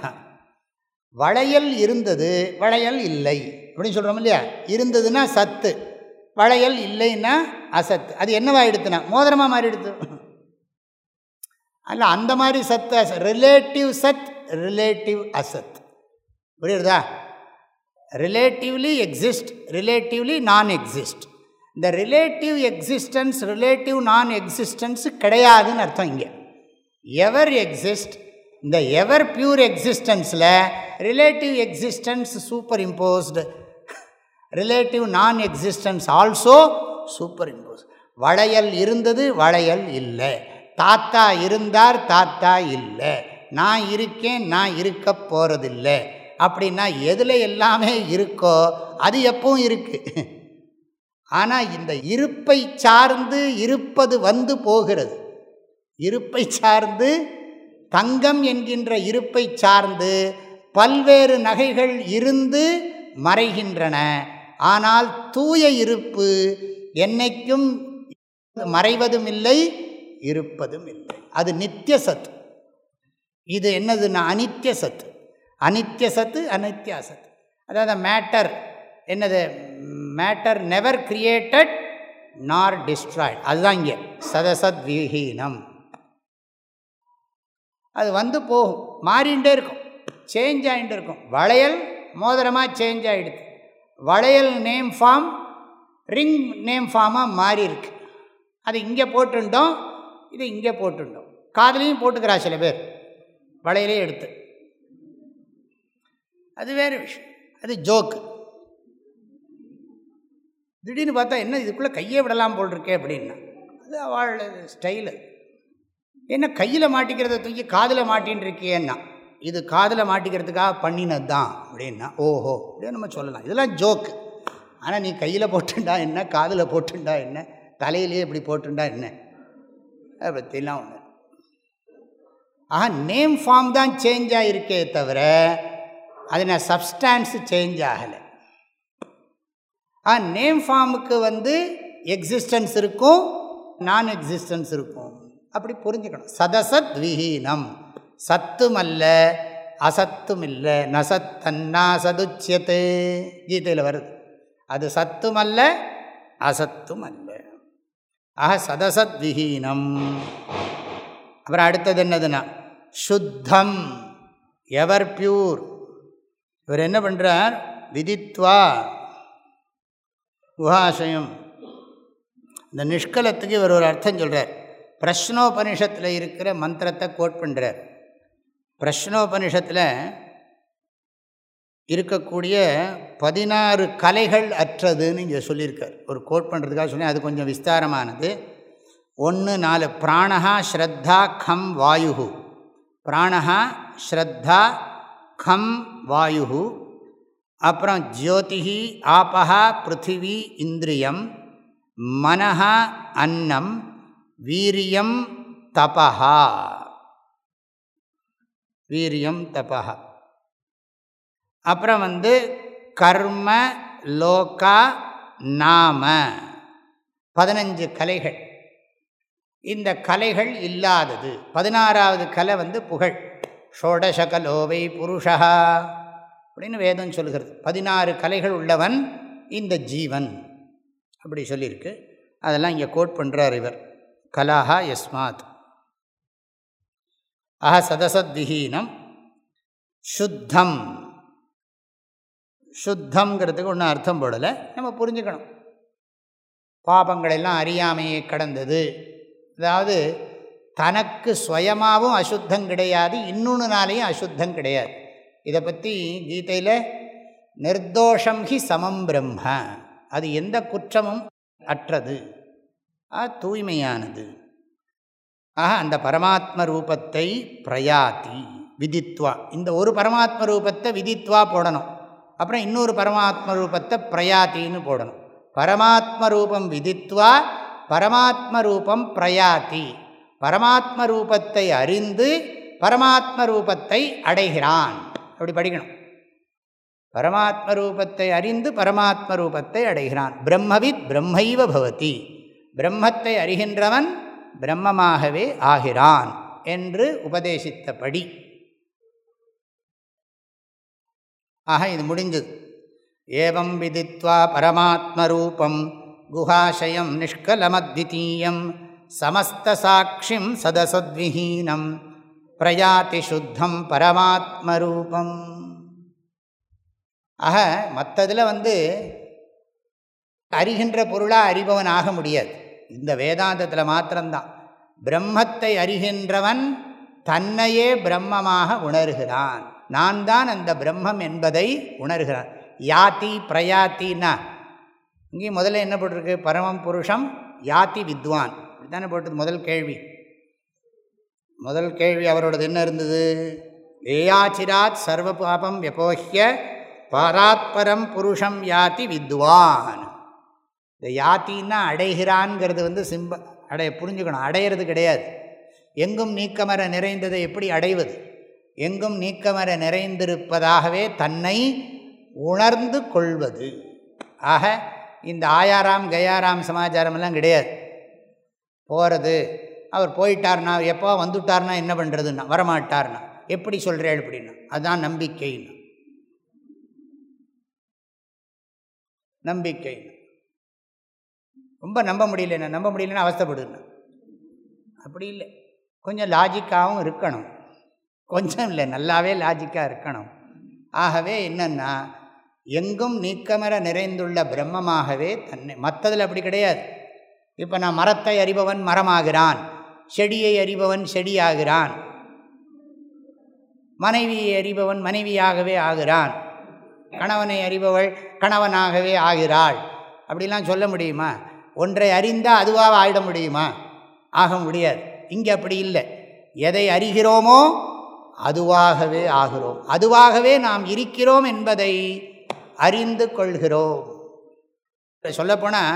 [SPEAKER 1] வளையல் இருந்தது வளையல் இல்லை அப்படின்னு சொல்கிறோம் இல்லையா இருந்ததுன்னா சத்து வளையல் இல்லைன்னா அசத் அது என்னவாகிடுத்துனா மோதிரமாக மாறிடுது அல்ல அந்த மாதிரி சத் ரிலேட்டிவ் சத் ரிலேட்டிவ் அசத் புரியுறதா relatively exist relatively non exist இந்த relative existence relative non existence கிடையாதுன்னு அர்த்தம் இங்கே எவர் எக்ஸிஸ்ட் இந்த எவர் பியூர் எக்ஸிஸ்டன்ஸில் relative existence superimposed relative non existence also superimpose வளையல் இருந்தது வளையல் இல்லை தாத்தா இருந்தார் தாத்தா இல்லை நான் இருக்கேன் நான் இருக்க போகிறதில்லை அப்படின்னா எதில் எல்லாமே இருக்கோ அது எப்பவும் இருக்குது ஆனால் இந்த இருப்பை சார்ந்து இருப்பது வந்து போகிறது இருப்பை சார்ந்து தங்கம் என்கின்ற இருப்பை சார்ந்து பல்வேறு நகைகள் இருந்து மறைகின்றன ஆனால் தூய இருப்பு என்னைக்கும் மறைவதும் இல்லை இருப்பதும் இல்லை அது நித்திய சத்து இது என்னதுன்னா அனித்திய சத்து அனித்திய சத்து அனித்யா சத்து அதாவது மேட்டர் என்னது matter never created nor destroyed அதுதான் இங்கே சதசத் விஹீனம் அது வந்து போகும் மாறிண்டே இருக்கும் சேஞ்ச் ஆகிட்டு இருக்கும் வளையல் மோதிரமாக சேஞ்ச் ஆகிடுது வளையல் நேம் ஃபார்ம் ரிங் நேம் ஃபார்மாக மாறி இருக்கு அது இங்கே போட்டுட்டோம் இது இங்கே போட்டுட்டோம் காதலையும் போட்டுக்கிறா சில பேர் வளையலே எடுத்து அது வேறு விஷயம் அது ஜோக்கு திடீர்னு பார்த்தா என்ன இதுக்குள்ளே கையை விடலாம் போல் இருக்கே அப்படின்னா அது அவள் ஸ்டைலு என்ன கையில் மாட்டிக்கிறத தூக்கி காதில் மாட்டின்னு இருக்கேன்னா இது காதில் மாட்டிக்கிறதுக்காக பண்ணினது தான் அப்படின்னா ஓஹோ அப்படின்னு நம்ம சொல்லலாம் இதெல்லாம் ஜோக்கு ஆனால் நீ கையில் போட்டுண்டா என்ன காதில் போட்டுண்டா என்ன தலையிலேயே இப்படி போட்டுண்டா என்ன அதை பற்றிலாம் ஒன்று ஆஹா நேம் ஃபார்ம் தான் சேஞ்ச் ஆகிருக்கே தவிர அது நான் சப்ஸ்டான்ஸ் சேஞ்ச் ஆகலை ஆ நேம் ஃபார்முக்கு வந்து எக்ஸிஸ்டன்ஸ் இருக்கும் நான் எக்ஸிஸ்டன்ஸ் இருக்கும் அப்படி புரிஞ்சுக்கணும் சதசத் விஹீனம் சத்துமல்ல அசத்தும் இல்லை நசத் சதுச்சியத்து கீதையில் வருது அது சத்துமல்ல அசத்தும் அல்ல ஆக சதசத் விஹீனம் அப்புறம் அடுத்தது என்னதுன்னா சுத்தம் எவர் பியூர் இவர் என்ன பண்ணுறார் விதித்வா குஹாசயம் இந்த நிஷ்கலத்துக்கு இவர் ஒரு அர்த்தம் சொல்கிறார் பிரஷ்னோபனிஷத்தில் இருக்கிற மந்திரத்தை கோட் பண்ணுறார் பிரஷ்னோபனிஷத்தில் இருக்கக்கூடிய பதினாறு கலைகள் அற்றதுன்னு இங்கே சொல்லியிருக்கார் ஒரு கோட் பண்ணுறதுக்காக சொன்னேன் அது கொஞ்சம் விஸ்தாரமானது ஒன்று நாலு பிராணஹா ஸ்ரத்தா கம் வாயு பிராணஹா ஸ்ரத்தா கம் வாயு அப்புறம் ஜோதிஹி ஆபஹா பிருத்திவி இந்திரியம் மனஹா அன்னம் வீரியம் தபஹா வீரியம் தபா அப்புறம் வந்து கர்ம லோகா நாம பதினஞ்சு கலைகள் இந்த கலைகள் இல்லாதது பதினாறாவது கலை வந்து புகழ் ஷோடசகலோவை புருஷா அப்படின்னு வேதம் சொல்கிறது பதினாறு கலைகள் உள்ளவன் இந்த ஜீவன் அப்படி சொல்லியிருக்கு அதெல்லாம் இங்கே கோட் பண்ணுறார் இவர் கலாஹா எஸ்மாத் ஆக சதசத்விஹீனம் சுத்தம் சுத்தம்ங்கிறதுக்கு ஒன்றும் அர்த்தம் போடலை நம்ம புரிஞ்சுக்கணும் பாபங்கள் எல்லாம் அறியாமையே கடந்தது அதாவது தனக்கு சுயமாகவும் அசுத்தம் கிடையாது இன்னொன்று நாளையும் அசுத்தம் கிடையாது இதை பற்றி கீதையில் நிர்தோஷம் ஹி சமம் பிரம்ம அது எந்த குற்றமும் அற்றது தூய்மையானது ஆக அந்த பரமாத்ம ரூபத்தை பிரயாத்தி விதித்வா இந்த ஒரு பரமாத்ம ரூபத்தை விதித்வா போடணும் அப்புறம் இன்னொரு பரமாத்ம ரூபத்தை பிரயாத்தின்னு போடணும் பரமாத்ம ரூபம் விதித்வா பரமாத்ம ரூபம் பிரயாத்தி பரமாத்ம ரூபத்தை அறிந்து பரமாத்ம ரூபத்தை அடைகிறான் அப்படி படிக்கணும் பரமாத்ம ரூபத்தை அறிந்து பரமாத்ம ரூபத்தை அடைகிறான் பிரம்மவித் பிரம்மைவ பவதி பிரம்மத்தை அறிகின்றவன் பிரம்மமாகவே ஆகிறான் என்று உபதேசித்தபடி ஆக இது முடிஞ்சது ஏவம் விதித்வா பரமாத்மரூபம் குஹாசயம் நிஷ்கலமத்வித்தீயம் சமஸ்தாட்சிம் சதசத்விஹீனம் பிரயாதி சுத்தம் பரமாத்மரூபம் ஆக மற்றதில் வந்து அறிகின்ற பொருளாக அறிபவன் ஆக முடியாது இந்த வேதாந்தத்தில் மாத்திரம்தான் பிரம்மத்தை அறிகின்றவன் தன்னையே பிரம்மமாக உணர்கிறான் நான் தான் அந்த பிரம்மம் என்பதை உணர்கிறான் யாத்தி பிரயாத்தின்னா இங்கேயும் முதல்ல என்ன போட்டிருக்கு பரமம் புருஷம் யாத்தி வித்வான் இதுதானே போட்டது முதல் கேள்வி முதல் கேள்வி அவரோடது என்ன இருந்தது ஏயாச்சிராத் சர்வ பாபம் எப்போஹிய பராத்பரம் புருஷம் யாத்தி வித்வான் இந்த யாத்தின்னா அடைகிறான்ங்கிறது வந்து சிம்ப அடைய புரிஞ்சுக்கணும் அடையிறது கிடையாது எங்கும் நீக்கமர நிறைந்ததை எப்படி அடைவது எங்கும் நீக்கமர நிறைந்திருப்பதாகவே தன்னை உணர்ந்து கொள்வது ஆக இந்த ஆயாராம் கயாராம் சமாச்சாரமெல்லாம் கிடையாது போகிறது அவர் போயிட்டார்னா எப்போ வந்துட்டார்னா என்ன பண்ணுறதுன்னா வரமாட்டார்னா எப்படி சொல்கிறேன் அப்படின்னா அதுதான் நம்பிக்கைன்னா நம்பிக்கைன்னு ரொம்ப நம்ப முடியல என்ன நம்ப முடியலன்னா அவஸ்தப்படுன்னு அப்படி இல்லை கொஞ்சம் லாஜிக்காகவும் இருக்கணும் கொஞ்சம் இல்லை நல்லாவே லாஜிக்காக இருக்கணும் ஆகவே என்னென்னா எங்கும் நீக்கமர நிறைந்துள்ள பிரம்மமாகவே தன்னை மற்றதில் அப்படி கிடையாது இப்போ நான் மரத்தை அறிபவன் மரமாகிறான் செடியை அறிபவன் செடியாகிறான் மனைவியை அறிபவன் மனைவியாகவே ஆகிறான் கணவனை அறிபவள் கணவனாகவே ஆகிறாள் அப்படிலாம் சொல்ல முடியுமா ஒன்றை அறிந்தால் அதுவாக ஆயிட முடியுமா ஆக முடியாது இங்கே அப்படி இல்லை எதை அறிகிறோமோ அதுவாகவே ஆகிறோம் அதுவாகவே நாம் இருக்கிறோம் என்பதை அறிந்து கொள்கிறோம் சொல்லப்போனால்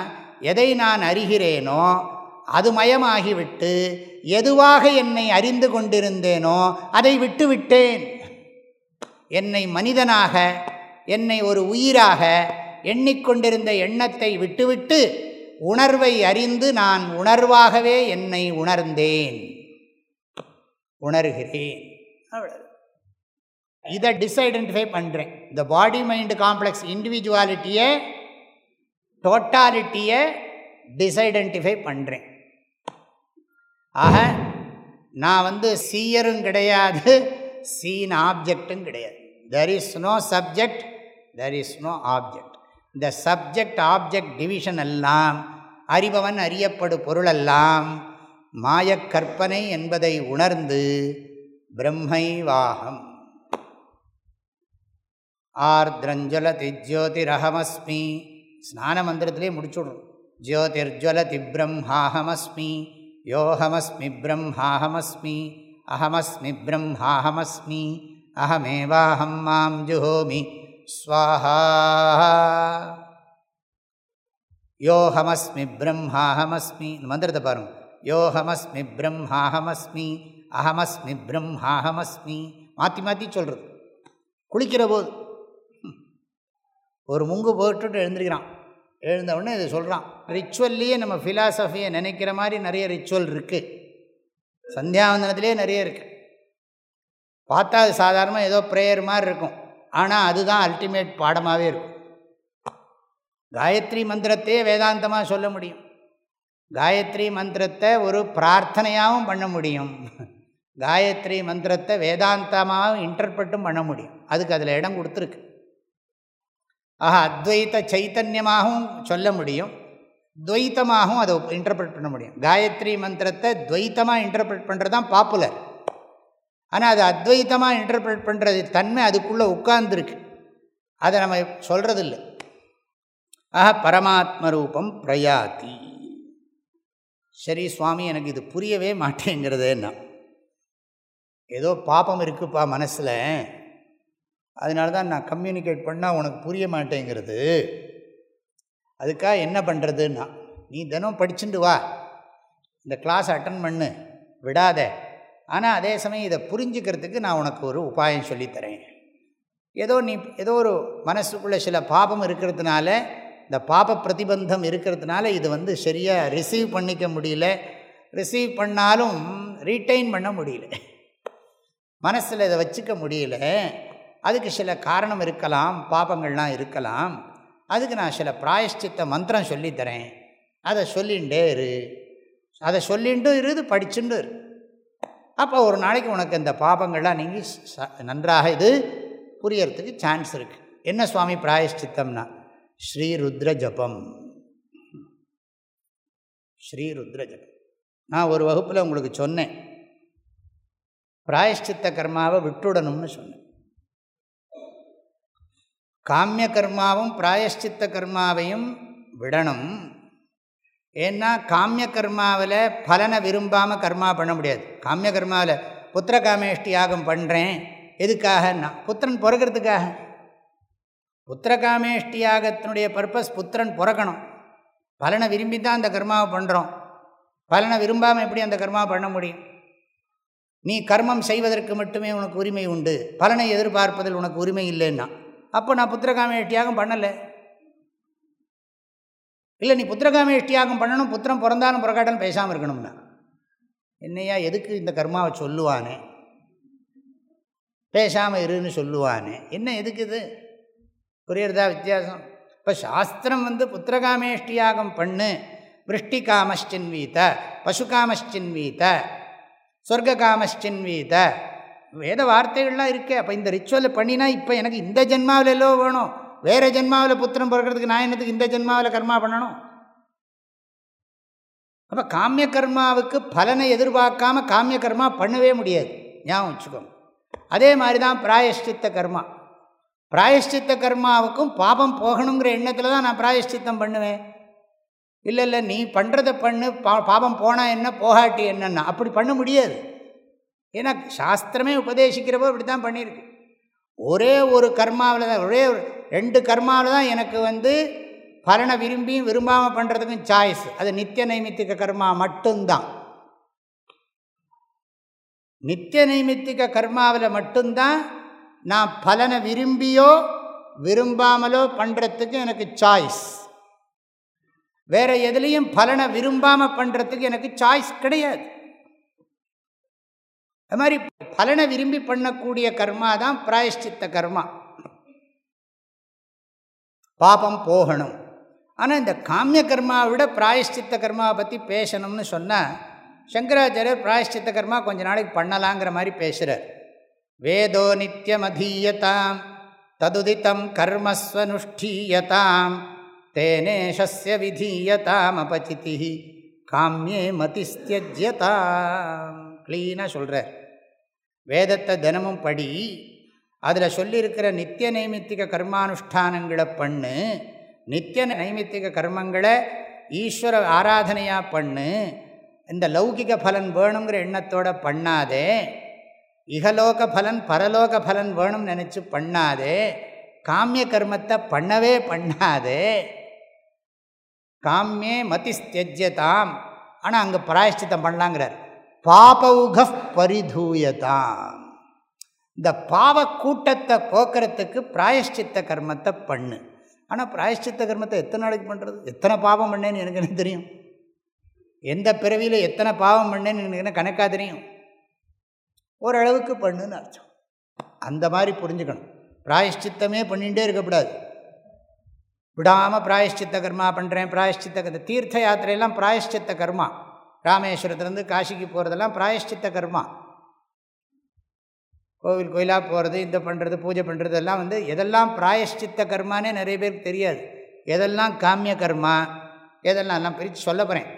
[SPEAKER 1] எதை நான் அறிகிறேனோ அது மயமாகிவிட்டு எதுவாக என்னை அறிந்து கொண்டிருந்தேனோ அதை விட்டுவிட்டேன் என்னை மனிதனாக என்னை ஒரு உயிராக எண்ணிக்கொண்டிருந்த எண்ணத்தை விட்டுவிட்டு உணர்வை அறிந்து நான் உணர்வாகவே என்னை உணர்ந்தேன் உணர்கிறேன் இதை டிஸ்ஐடென்டிஃபை பண்ணுறேன் இந்த பாடி மைண்டு காம்ப்ளெக்ஸ் இண்டிவிஜுவாலிட்டியை டோட்டாலிட்டியை டிஸ்ஐடென்டிஃபை பண்ணுறேன் ஆக நான் வந்து சீயரும் கிடையாது சீன் ஆப்ஜெக்டும் கிடையாது there is no subject there is no object இந்த சப்ஜெக்ட் ஆப்ஜெக்ட் டிவிஷன் எல்லாம் அறிபவன் அறியப்படும் பொருளெல்லாம் மாயக்கற்பனை என்பதை உணர்ந்து பிரம்மைவாகம் ஆர்திரஞ்சலதி ஜோதிரஹமஸ்மி ஸ்நான மந்திரத்திலே முடிச்சுடும் ஜோதிர்ஜ்வலதி திப்ரம்ஹாஹமஸ்மி யோகமஸ்மி பிரம்மாஹமஸ்மி அஹமஸ்மி பிரம்மாஹமஸ்மி அஹமேவாஹம் மாம் ஜுஹோமி स्वाहा யோஹமஸ்மி பிரம்மாஹமஸ்மி இந்த மந்திரத்தை பாருங்க யோஹமஸ்மி பிரம்மாஹமஸ்மி அஹமஸ்மி பிரம்மாஹமஸ்மி மாற்றி மாற்றி சொல்கிறது குளிக்கிற போது ஒரு முங்கு போட்டுட்டு எழுந்திருக்கிறான் எழுந்தவுடனே இதை சொல்கிறான் ரிச்சுவல்லையே நம்ம ஃபிலாசபியை நினைக்கிற மாதிரி நிறைய ரிச்சுவல் இருக்குது சந்தியாவந்தனத்திலே நிறைய இருக்குது பார்த்தா அது சாதாரணமாக ஏதோ ப்ரேயர் மாதிரி இருக்கும் ஆனால் அதுதான் அல்டிமேட் பாடமாகவே இருக்கும் காயத்ரி மந்திரத்தையே வேதாந்தமாக சொல்ல முடியும் காயத்ரி மந்திரத்தை ஒரு பிரார்த்தனையாகவும் பண்ண முடியும் காயத்ரி மந்திரத்தை வேதாந்தமாகவும் இன்டர்பிரட்டும் பண்ண முடியும் அதுக்கு அதில் இடம் கொடுத்துருக்கு ஆஹா அத்வைத்த சைத்தன்யமாகவும் சொல்ல முடியும் துவைத்தமாகவும் அதை இன்டர்பிரட் பண்ண முடியும் காயத்ரி மந்திரத்தை துவைத்தமாக இன்டர்பிரட் பண்ணுறது தான் பாப்புலர் ஆனால் அது அத்வைத்தமாக இன்டர்பிரட் பண்ணுறது தன்மை அதுக்குள்ளே உட்கார்ந்துருக்கு அதை நம்ம சொல்கிறதில்ல ஆஹா பரமாத்ம ரூபம் பிரயாதி சரி சுவாமி எனக்கு இது புரியவே நான் ஏதோ பாப்பம் இருக்குப்பா மனசில் அதனால தான் நான் கம்யூனிகேட் பண்ணால் உனக்கு புரிய மாட்டேங்கிறது அதுக்காக என்ன பண்ணுறதுன்னா நீ தினம் படிச்சுட்டு வா இந்த கிளாஸ் அட்டன் பண்ணு விடாத ஆனால் அதே சமயம் இதை புரிஞ்சுக்கிறதுக்கு நான் உனக்கு ஒரு உபாயம் சொல்லித்தரேன் ஏதோ நீ ஏதோ ஒரு மனசுக்குள்ளே சில பாபம் இருக்கிறதுனால இந்த பாப பிரதிபந்தம் இருக்கிறதுனால இது வந்து சரியாக ரிசீவ் பண்ணிக்க முடியல ரிசீவ் பண்ணாலும் ரீட்டைன் பண்ண முடியல மனசில் இதை வச்சுக்க முடியல அதுக்கு சில காரணம் இருக்கலாம் பாபங்கள்லாம் இருக்கலாம் அதுக்கு நான் சில பிராயஷ்டித்த மந்திரம் சொல்லித்தரேன் அதை சொல்லிகிட்டே இரு அதை சொல்லிகிட்டும் இருது படிச்சுட்டும் இரு அப்போ ஒரு நாளைக்கு உனக்கு இந்த பாபங்கள்லாம் நீங்கள் நன்றாக இது புரியறதுக்கு சான்ஸ் இருக்குது என்ன சுவாமி பிராயஷ்டித்தம்னா ஸ்ரீருத்ர ஜபம் ஸ்ரீருத்ர ஜபம் நான் ஒரு வகுப்பில் உங்களுக்கு சொன்னேன் பிராயஷ்சித்த கர்மாவை விட்டுடணும்னு சொன்னேன் காமிய கர்மாவும் பிராயஷ்டித்த கர்மாவையும் விடணும் ஏன்னா காமிய கர்மாவில் பலனை விரும்பாமல் கர்மா பண்ண முடியாது காமிய கர்மாவில் புத்திர காமேஷ்டி யாகம் பண்ணுறேன் நான் புத்திரன் பிறக்கிறதுக்காக புத்திர காமேஷ்டி யாகத்தினுடைய பர்பஸ் புத்திரன் பிறக்கணும் பலனை விரும்பி தான் அந்த கர்மாவை பண்ணுறோம் பலனை விரும்பாமல் எப்படி அந்த கர்மா பண்ண முடியும் நீ கர்மம் செய்வதற்கு மட்டுமே உனக்கு உரிமை உண்டு பலனை எதிர்பார்ப்பதில் உனக்கு உரிமை இல்லைன்னா அப்போ நான் புத்திரகாமேட்டியாகவும் பண்ணலை இல்லை நீ புத்திரகாமி பண்ணணும் புத்திரம் பிறந்தாலும் பிறக்காட்டன்னு பேசாமல் இருக்கணும்னா என்னையா எதுக்கு இந்த கர்மாவை சொல்லுவானே பேசாமல் இருன்னு சொல்லுவானே என்ன எதுக்கு இது புரியறதா வித்தியாசம் இப்போ சாஸ்திரம் வந்து புத்திரகாமேஷ்டியாகம் பண்ணு விருஷ்டி வீத்த பசு காமஸ்டின் வீத்த சொர்க்க காமஸ்டின் வீத்த வேத வார்த்தைகள்லாம் இருக்கே அப்போ இந்த ரிச்சுவலை பண்ணினா இப்போ எனக்கு இந்த எல்லோ வேணும் வேறு ஜென்மாவில் புத்திரம் பிறக்கிறதுக்கு நான் என்னத்துக்கு இந்த ஜென்மாவில் கர்மா பண்ணணும் அப்போ காமிய கர்மாவுக்கு பலனை எதிர்பார்க்காம காமிய கர்மா பண்ணவே முடியாது ஞாபகம் வச்சுக்கோங்க அதே மாதிரி தான் பிராயஷ்டித்த கர்மா பிராயஷ்டித்த கர்மாவுக்கும் பாபம் போகணுங்கிற எண்ணத்தில் தான் நான் பிராயஷ்டித்தம் பண்ணுவேன் இல்லை இல்லை நீ பண்ணுறதை பண்ணு பா பாபம் போனால் என்ன போகாட்டி என்னென்னா அப்படி பண்ண முடியாது ஏன்னா சாஸ்திரமே உபதேசிக்கிறப்போ இப்படி தான் பண்ணியிருக்கு ஒரே ஒரு கர்மாவில் தான் ஒரே ஒரு ரெண்டு கர்மாவில் தான் எனக்கு வந்து பலனை விரும்பியும் விரும்பாமல் பண்ணுறதுக்கும் சாய்ஸ் அது நித்திய நைமித்திக கர்மா மட்டும்தான் நித்திய நைமித்திக கர்மாவில் மட்டும்தான் நான் பலனை விரும்பியோ விரும்பாமலோ பண்ணுறதுக்கு எனக்கு சாய்ஸ் வேறு எதுலேயும் பலனை விரும்பாமல் பண்ணுறதுக்கு எனக்கு சாய்ஸ் கிடையாது அது மாதிரி பலனை விரும்பி பண்ணக்கூடிய கர்மா தான் பிராயஷ்டித்த கர்மா பாபம் போகணும் ஆனால் இந்த காமிய கர்மாவை விட பிராயஷ்சித்த கர்மாவை பற்றி பேசணும்னு சொன்னால் சங்கராச்சாரியர் பிராயஷ்சித்த கர்மா கொஞ்சம் நாளைக்கு பண்ணலாங்கிற மாதிரி பேசுகிறார் வேதோ நித்தியம் அதீயதாம் ததுதித்தம் கர்மஸ்வனுஷ்டீயதாம் தேனேஷஸ்ய விதீயதாம் அபச்சிதி காமியே மதிஸ்தியஜ்யதாம் க்ளீனாக சொல்கிறார் வேதத்தை தினமும் படி அதில் சொல்லியிருக்கிற நித்திய நைமித்திக கர்மானுஷ்டானங்களை பண்ணு நித்திய நைமித்திக கர்மங்களை ஈஸ்வர ஆராதனையாக பண்ணு இந்த லௌகிக பலன் வேணுங்கிற எண்ணத்தோடு பண்ணாதே இகலோக பலன் பரலோக பலன் வேணும்னு நினச்சி பண்ணாதே காமிய கர்மத்தை பண்ணவே பண்ணாதே காமியே மதி ஸ்தெஜ்ஜதாம் ஆனால் அங்கே பிராயஷ்டித்தம் பண்ணலாங்கிறார் பாபௌக பரிதூயதாம் இந்த பாவக்கூட்டத்தை போக்குறத்துக்கு போக்குறதுக்கு பிராயஷ்சித்த கர்மத்தை பண்ணு ஆனால் பிராயஷ்சித்த கர்மத்தை எத்தனை நாளைக்கு பண்ணுறது எத்தனை பாவம் பண்ணேன்னு எனக்கு என்ன தெரியும் எந்த பிறவியில் எத்தனை பாவம் பண்ணேன்னு எனக்கு என்ன கணக்காக தெரியும் ஓரளவுக்கு பண்ணுன்னு அர்த்தம் அந்த மாதிரி புரிஞ்சுக்கணும் பிராயஷ்சித்தமே பண்ணிகிட்டே இருக்கக்கூடாது விடாமல் பிராயஷ்சித்த கர்மா பண்ணுறேன் பிராயஷ்சித்த கர்மா தீர்த்த யாத்திரையெல்லாம் பிராயஷ்சித்த கர்மா ராமேஸ்வரத்துலேருந்து காசிக்கு போகிறதெல்லாம் பிராயஷ்சித்த கர்மா கோவில் கோயிலாக போகிறது இந்த பண்ணுறது பூஜை பண்ணுறது எல்லாம் வந்து எதெல்லாம் பிராயஷ்டித்த கர்மானே நிறைய பேருக்கு தெரியாது எதெல்லாம் காமிய கர்மா எதெல்லாம் எல்லாம் பிரித்து சொல்ல போகிறேன்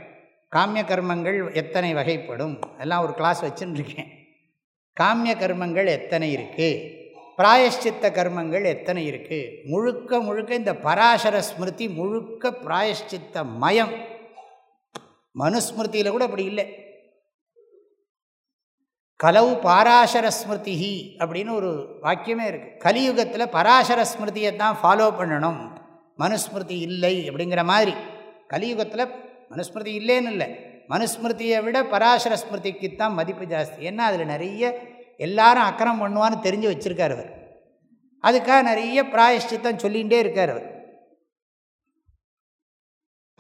[SPEAKER 1] காமிய கர்மங்கள் எத்தனை வகைப்படும் எல்லாம் ஒரு கிளாஸ் வச்சுருக்கேன் காமிய கர்மங்கள் எத்தனை இருக்குது பிராயஷ்டித்த கர்மங்கள் எத்தனை இருக்குது முழுக்க முழுக்க இந்த பராசர ஸ்மிருதி முழுக்க பிராயஷ்டித்த மயம் மனுஸ்மிருதியில் கூட அப்படி இல்லை கலவு பாராசர ஸ்மிருதி அப்படின்னு ஒரு வாக்கியமே இருக்குது கலியுகத்தில் பராசர ஸ்மிருதியை தான் ஃபாலோ பண்ணணும் மனுஸ்மிருதி இல்லை அப்படிங்கிற மாதிரி கலியுகத்தில் மனுஸ்மிருதி இல்லைன்னு இல்லை மனுஸ்மிருதியை விட பராசர ஸ்மிருதிக்கு தான் மதிப்பு ஜாஸ்தி ஏன்னா அதில் நிறைய எல்லாரும் அக்கரம் பண்ணுவான்னு தெரிஞ்சு வச்சுருக்கார் அவர் அதுக்காக நிறைய பிராயஷ்டித்தம் சொல்லிகிட்டே இருக்கார் அவர்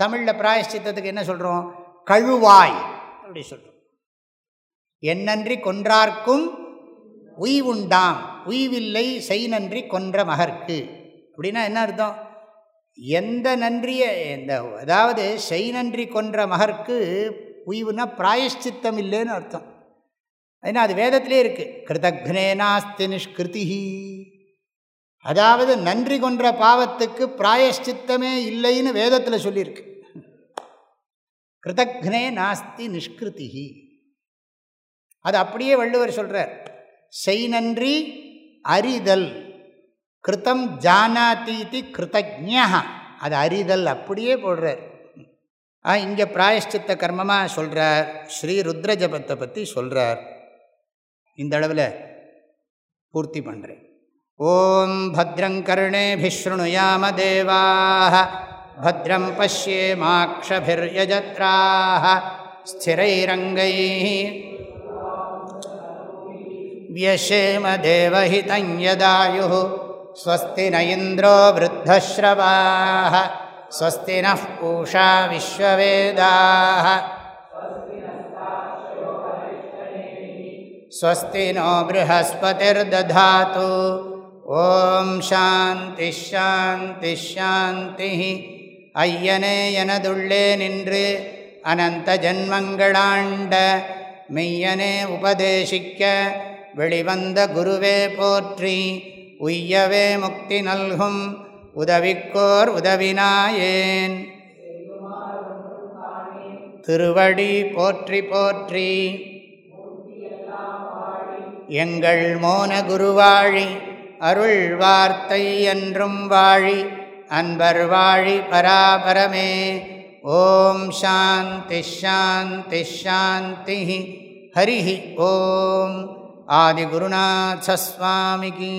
[SPEAKER 1] தமிழில் பிராயஷ்டித்தத்துக்கு என்ன சொல்கிறோம் கழுவாய் அப்படி சொல்கிறோம் என்னன்றி கொன்றார்க்கும் உய்வுண்டாம் உய்வில்லை செய் நன்றி கொன்ற மகர்க்கு அப்படின்னா என்ன அர்த்தம் எந்த நன்றியை எந்த அதாவது செய் நன்றி கொன்ற மகர்க்கு உய்வுனா பிராயஷ்சித்தம் இல்லைன்னு அர்த்தம் ஏன்னா அது வேதத்திலே இருக்குது கிருதக்னேனாஸ்தி நிஷ்கிருதிஹி அதாவது நன்றி கொன்ற பாவத்துக்கு பிராயஷ்சித்தமே இல்லைன்னு வேதத்தில் சொல்லியிருக்கு கிருதக்னே நாஸ்தி நிஷ்கிருதிஹி அது அப்படியே வள்ளுவர் சொல்கிறார் செய் நன்றி அறிதல் கிருத்தம் ஜானாதி கிருத்தஜா அது அறிதல் அப்படியே போடுறார் இங்கே பிராயஷ்டித்த கர்மமாக சொல்கிறார் ஸ்ரீ ருத்ரஜபத்தை பற்றி சொல்கிறார் இந்த அளவில் பூர்த்தி பண்ணுறேன் ஓம் பதிரங் கர்ணேபிஸ்ருணுயாம தேவாக भद्रं पश्येमाक्षभिर्यजत्राः व्यशेमदेवहितं यदायुः स्वस्ति न इन्द्रो वृद्धश्रवाः स्वस्ति नः पूषा विश्ववेदाः स्वस्ति नो बृहस्पतिर्दधातु ॐ शान्तिश्शान्तिश्शान्तिः ஐயனே எனதுள்ளே நின்று அனந்த ஜன்மங்களாண்ட மெய்யனே உபதேசிக்க வெளிவந்த குருவே போற்றி உய்யவே முக்தி நல்கும் உதவிக்கோர் உதவினாயேன் திருவடி போற்றி போற்றி எங்கள் மோன குருவாழி அருள் வார்த்தை என்றும் வாழி அன்பர் வாழி பராபரமே ஓம் சாந்தி ஷாந்தி ஷாந்தி ஹரி ஓம் ஆதிகுருநாசஸ்வாமிகி